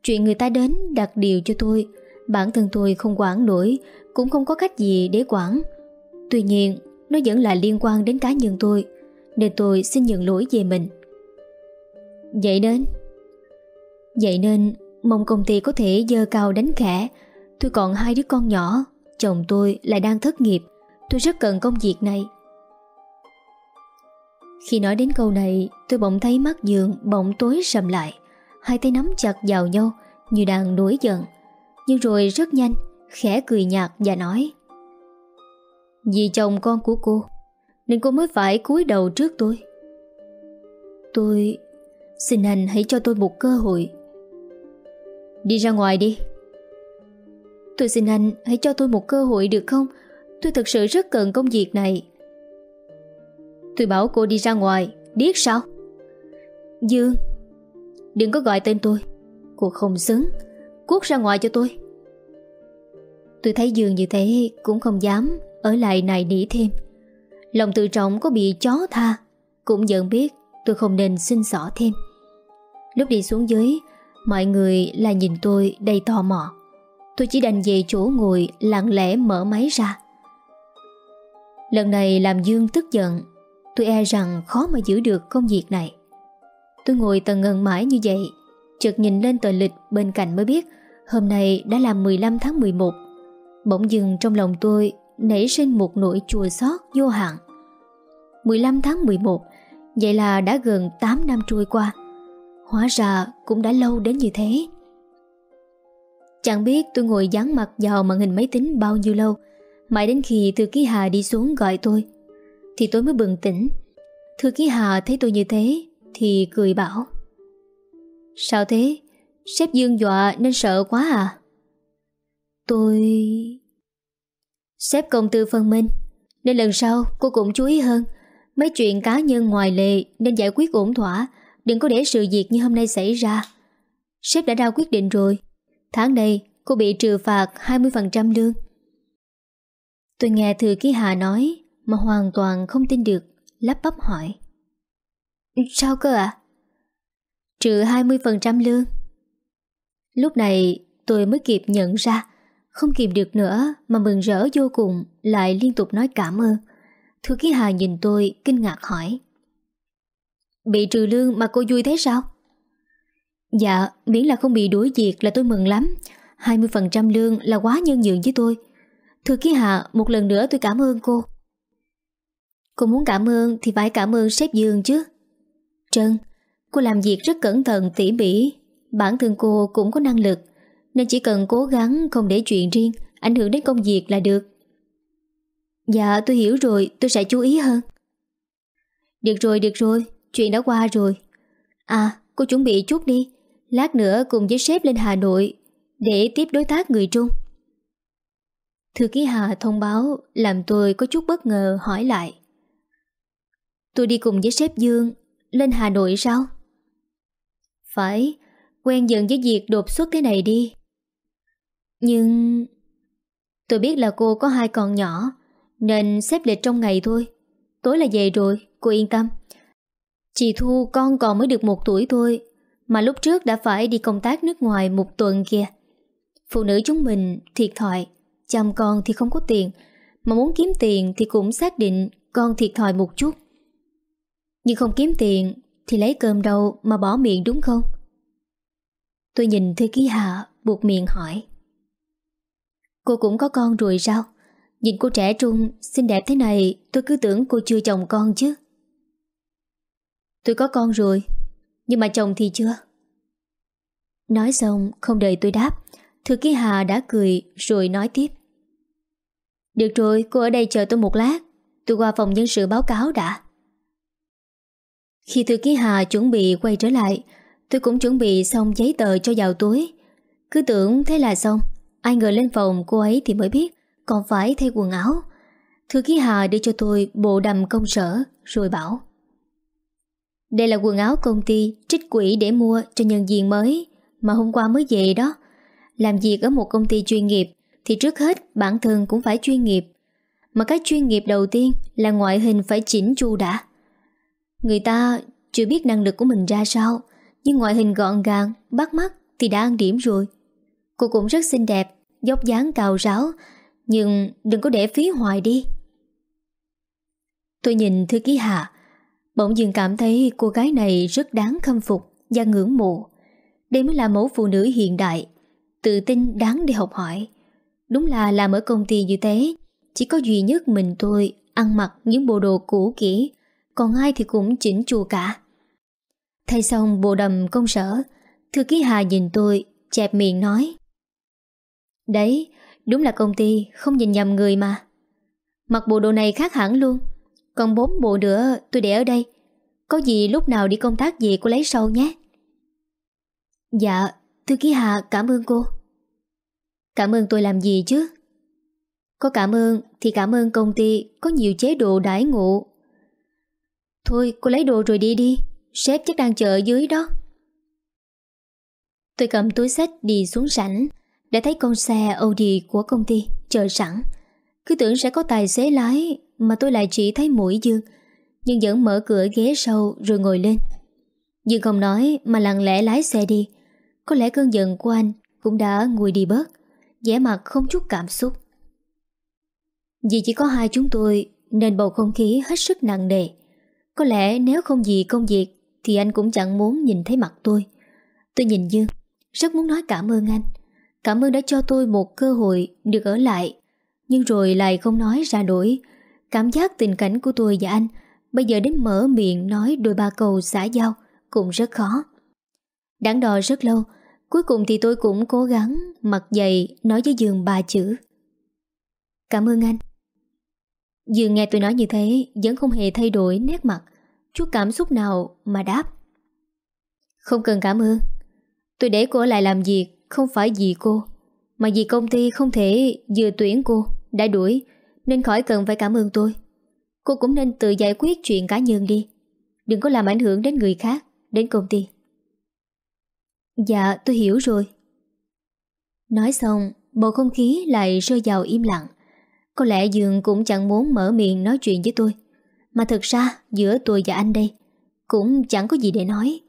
Chuyện người ta đến đặt điều cho tôi, Bản thân tôi không quản nổi, Cũng không có cách gì để quản. Tuy nhiên, nó vẫn là liên quan đến cá nhân tôi, Nên tôi xin nhận lỗi về mình. Vậy nên? Vậy nên, Mong công ty có thể dơ cao đánh khẽ. Tôi còn hai đứa con nhỏ, Chồng tôi lại đang thất nghiệp. Tôi rất cần công việc này. Khi nói đến câu này, Tôi bỗng thấy mắt giường bỗng tối sầm lại. Hai tay nắm chặt vào nhau, Như đang nổi giận. Nhưng rồi rất nhanh, Khẽ cười nhạt và nói vì chồng con của cô, Nên cô mới phải cúi đầu trước tôi. Tôi Xin anh hãy cho tôi một cơ hội. Đi ra ngoài đi. Tôi xin anh hãy cho tôi một cơ hội được không? Tôi thực sự rất cần công việc này. Tôi bảo cô đi ra ngoài Điếc sao? Dương, Đừng có gọi tên tôi. Cô không xứng. Cút ra ngoài cho tôi. Tôi thấy Dương như thế Cũng không dám ở lại này nỉ thêm. Lòng tự trọng có bị chó tha, Cũng nhận biết tôi không nên xin xỏ thêm. Lúc đi xuống dưới, Mọi người là nhìn tôi đầy tò mò. Tôi chỉ đành về chỗ ngồi lặng lẽ mở máy ra. Lần này làm Dương tức giận, Tôi e rằng khó mà giữ được công việc này. Tôi ngồi tần ngần mãi như vậy, Chợt nhìn lên tờ lịch bên cạnh mới biết Hôm nay đã là 15 tháng 11 Bỗng dừng trong lòng tôi Nảy sinh một nỗi chua xót vô hạn 15 tháng 11 Vậy là đã gần 8 năm trôi qua Hóa ra cũng đã lâu đến như thế Chẳng biết tôi ngồi dán mặt vào màn hình máy tính bao nhiêu lâu, Mãi đến khi thư ký Hà đi xuống gọi tôi, Thì tôi mới bừng tỉnh Thư ký Hà thấy tôi như thế Thì cười bảo, Sao thế? Sếp Dương dọa nên sợ quá à? Tôi... Sếp công tư phân minh. Nên lần sau, cô cũng chú ý hơn. Mấy chuyện cá nhân ngoài lệ Nên giải quyết ổn thỏa. Đừng có để sự việc như hôm nay xảy ra. Sếp đã ra quyết định rồi. Tháng này, cô bị trừ phạt 20% lương. Tôi nghe Thư Ký Hà nói Mà hoàn toàn không tin được, Lắp bắp hỏi. Sao cơ ạ? À? Trừ 20% lương. Lúc này, tôi mới kịp nhận ra không kìm được nữa Mà mừng rỡ vô cùng Lại liên tục nói cảm ơn. Thư ký Hà nhìn tôi kinh ngạc hỏi. Bị trừ lương mà cô vui thế sao? Dạ, miễn là không bị đuổi việc là tôi mừng lắm. 20% lương là quá nhân nhượng với tôi. Thư ký Hà, một lần nữa tôi cảm ơn cô. Cô muốn cảm ơn thì phải cảm ơn sếp Dương chứ. Trân, cô làm việc rất cẩn thận tỉ mỉ. Bản thân cô cũng có năng lực. Nên chỉ cần cố gắng không để chuyện riêng Ảnh hưởng đến công việc là được. Dạ tôi hiểu rồi, Tôi sẽ chú ý hơn. Được rồi được rồi, Chuyện đã qua rồi. À cô chuẩn bị chút đi, Lát nữa cùng với sếp lên Hà Nội Để tiếp đối tác người Trung. Thư ký Hà thông báo, Làm tôi có chút bất ngờ hỏi lại. Tôi đi cùng với sếp Dương, Lên Hà Nội sao? Phải, Quen dần với việc đột xuất thế này đi. Nhưng Tôi biết là cô có hai con nhỏ Nên xếp lịch trong ngày thôi. Tối là về rồi, cô yên tâm. Chị Thu con còn mới được một tuổi thôi Mà lúc trước đã phải đi công tác nước ngoài một tuần kìa. Phụ nữ chúng mình thiệt thòi Chăm con thì không có tiền Mà muốn kiếm tiền thì cũng xác định Con thiệt thòi một chút. Nhưng không kiếm tiền Thì lấy cơm đâu mà bỏ miệng đúng không? Tôi nhìn Thư Ký Hạ buộc miệng hỏi. Cô cũng có con rồi sao? Nhìn cô trẻ trung, Xinh đẹp thế này, Tôi cứ tưởng cô chưa chồng con chứ. Tôi có con rồi, Nhưng mà chồng thì chưa. Nói xong, không đợi tôi đáp, Thư ký Hà đã cười rồi nói tiếp. Được rồi, cô ở đây chờ tôi một lát, Tôi qua phòng nhân sự báo cáo đã. Khi thư ký Hà chuẩn bị quay trở lại, Tôi cũng chuẩn bị xong giấy tờ cho vào túi. Cứ tưởng thế là xong Ai ngờ lên phòng cô ấy thì mới biết Còn phải thay quần áo. Thư ký Hà đưa cho tôi bộ đầm công sở, Rồi bảo, Đây là quần áo công ty Trích quỹ để mua cho nhân viên mới, Mà hôm qua mới về đó. Làm việc ở một công ty chuyên nghiệp Thì trước hết bản thân cũng phải chuyên nghiệp, Mà cái chuyên nghiệp đầu tiên Là ngoại hình phải chỉnh chu đã. Người ta chưa biết năng lực của mình ra sao, Nhưng ngoại hình gọn gàng, Bắt mắt thì đã ăn điểm rồi. Cô cũng rất xinh đẹp Dốc dáng cao ráo Nhưng đừng có để phí hoài đi Tôi nhìn thư ký Hạ Bỗng dừng cảm thấy cô gái này rất đáng khâm phục và ngưỡng mộ. Đây mới là mẫu phụ nữ hiện đại, tự tin đáng để học hỏi. Đúng là làm ở công ty như thế, chỉ có duy nhất mình tôi ăn mặc những bộ đồ cũ kỹ, còn ai thì cũng chỉnh chu cả. Thay xong bộ đầm công sở, thư ký Hà nhìn tôi, chẹp miệng nói. Đấy, đúng là công ty, không nhìn nhầm người mà. Mặc bộ đồ này khác hẳn luôn, còn bốn bộ nữa tôi để ở đây. Có gì lúc nào đi công tác gì cô lấy sau nhé. Dạ Thư ký Hà cảm ơn cô. Cảm ơn tôi làm gì chứ? Có cảm ơn Thì cảm ơn công ty Có nhiều chế độ đãi ngộ. Thôi cô lấy đồ rồi đi đi. Sếp chắc đang chờ dưới đó. Tôi cầm túi sách đi xuống sảnh. Đã thấy con xe Audi của công ty chờ sẵn Cứ tưởng sẽ có tài xế lái mà tôi lại chỉ thấy mũi Dương Nhưng vẫn mở cửa ghế sau rồi ngồi lên Dương không nói mà lặng lẽ lái xe đi Có lẽ cơn giận của anh cũng đã nguôi đi bớt vẻ mặt không chút cảm xúc. Vì chỉ có hai chúng tôi nên bầu không khí hết sức nặng nề. Có lẽ nếu không gì công việc thì anh cũng chẳng muốn nhìn thấy mặt tôi. Tôi nhìn Dương, rất muốn nói cảm ơn anh. Cảm ơn đã cho tôi một cơ hội được ở lại. Nhưng rồi lại không nói ra nổi. Cảm giác tình cảnh của tôi và anh bây giờ đến mở miệng nói đôi ba câu xã giao cũng rất khó. Đáng đo rất lâu, cuối cùng thì tôi cũng cố gắng mặt dày nói với Dương ba chữ. Cảm ơn anh. Dương nghe tôi nói như thế vẫn không hề thay đổi nét mặt, chút cảm xúc nào mà đáp. Không cần cảm ơn. Tôi để cô lại làm việc không phải vì cô, mà vì công ty không thể vừa tuyển cô, đã đuổi, nên khỏi cần phải cảm ơn tôi. Cô cũng nên tự giải quyết chuyện cá nhân đi. Đừng có làm ảnh hưởng đến người khác, đến công ty. Dạ, tôi hiểu rồi. Nói xong, bầu không khí lại rơi vào im lặng. Có lẽ Dương cũng chẳng muốn mở miệng nói chuyện với tôi. Mà thực ra, giữa tôi và anh đây, cũng chẳng có gì để nói.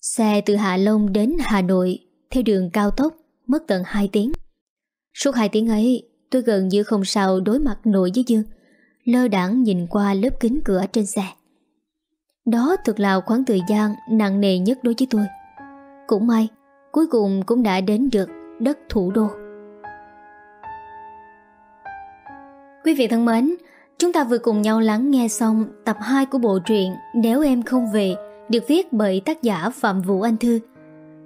Xe từ Hạ Long đến Hà Nội theo đường cao tốc mất tận 2 tiếng. Suốt 2 tiếng ấy, tôi gần như không sao đối mặt nội với Dương, lơ đãng nhìn qua lớp kính cửa trên xe. Đó thực là khoảng thời gian nặng nề nhất đối với tôi. Cũng may, cuối cùng cũng đã đến được đất thủ đô. Quý vị thân mến, chúng ta vừa cùng nhau lắng nghe xong tập 2 của bộ truyện Nếu em không về được viết bởi tác giả Phạm Vũ Anh Thư.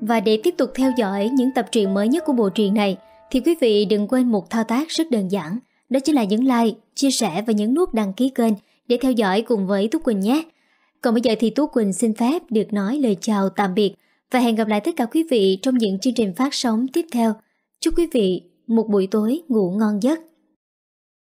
Và để tiếp tục theo dõi những tập truyện mới nhất của bộ truyện này thì quý vị đừng quên một thao tác rất đơn giản, đó chính là nhấn like, chia sẻ và nhấn nút đăng ký kênh để theo dõi cùng với Tú Quỳnh nhé. Còn bây giờ thì Tú Quỳnh xin phép được nói lời chào tạm biệt và hẹn gặp lại tất cả quý vị trong những chương trình phát sóng tiếp theo. Chúc quý vị một buổi tối ngủ ngon giấc.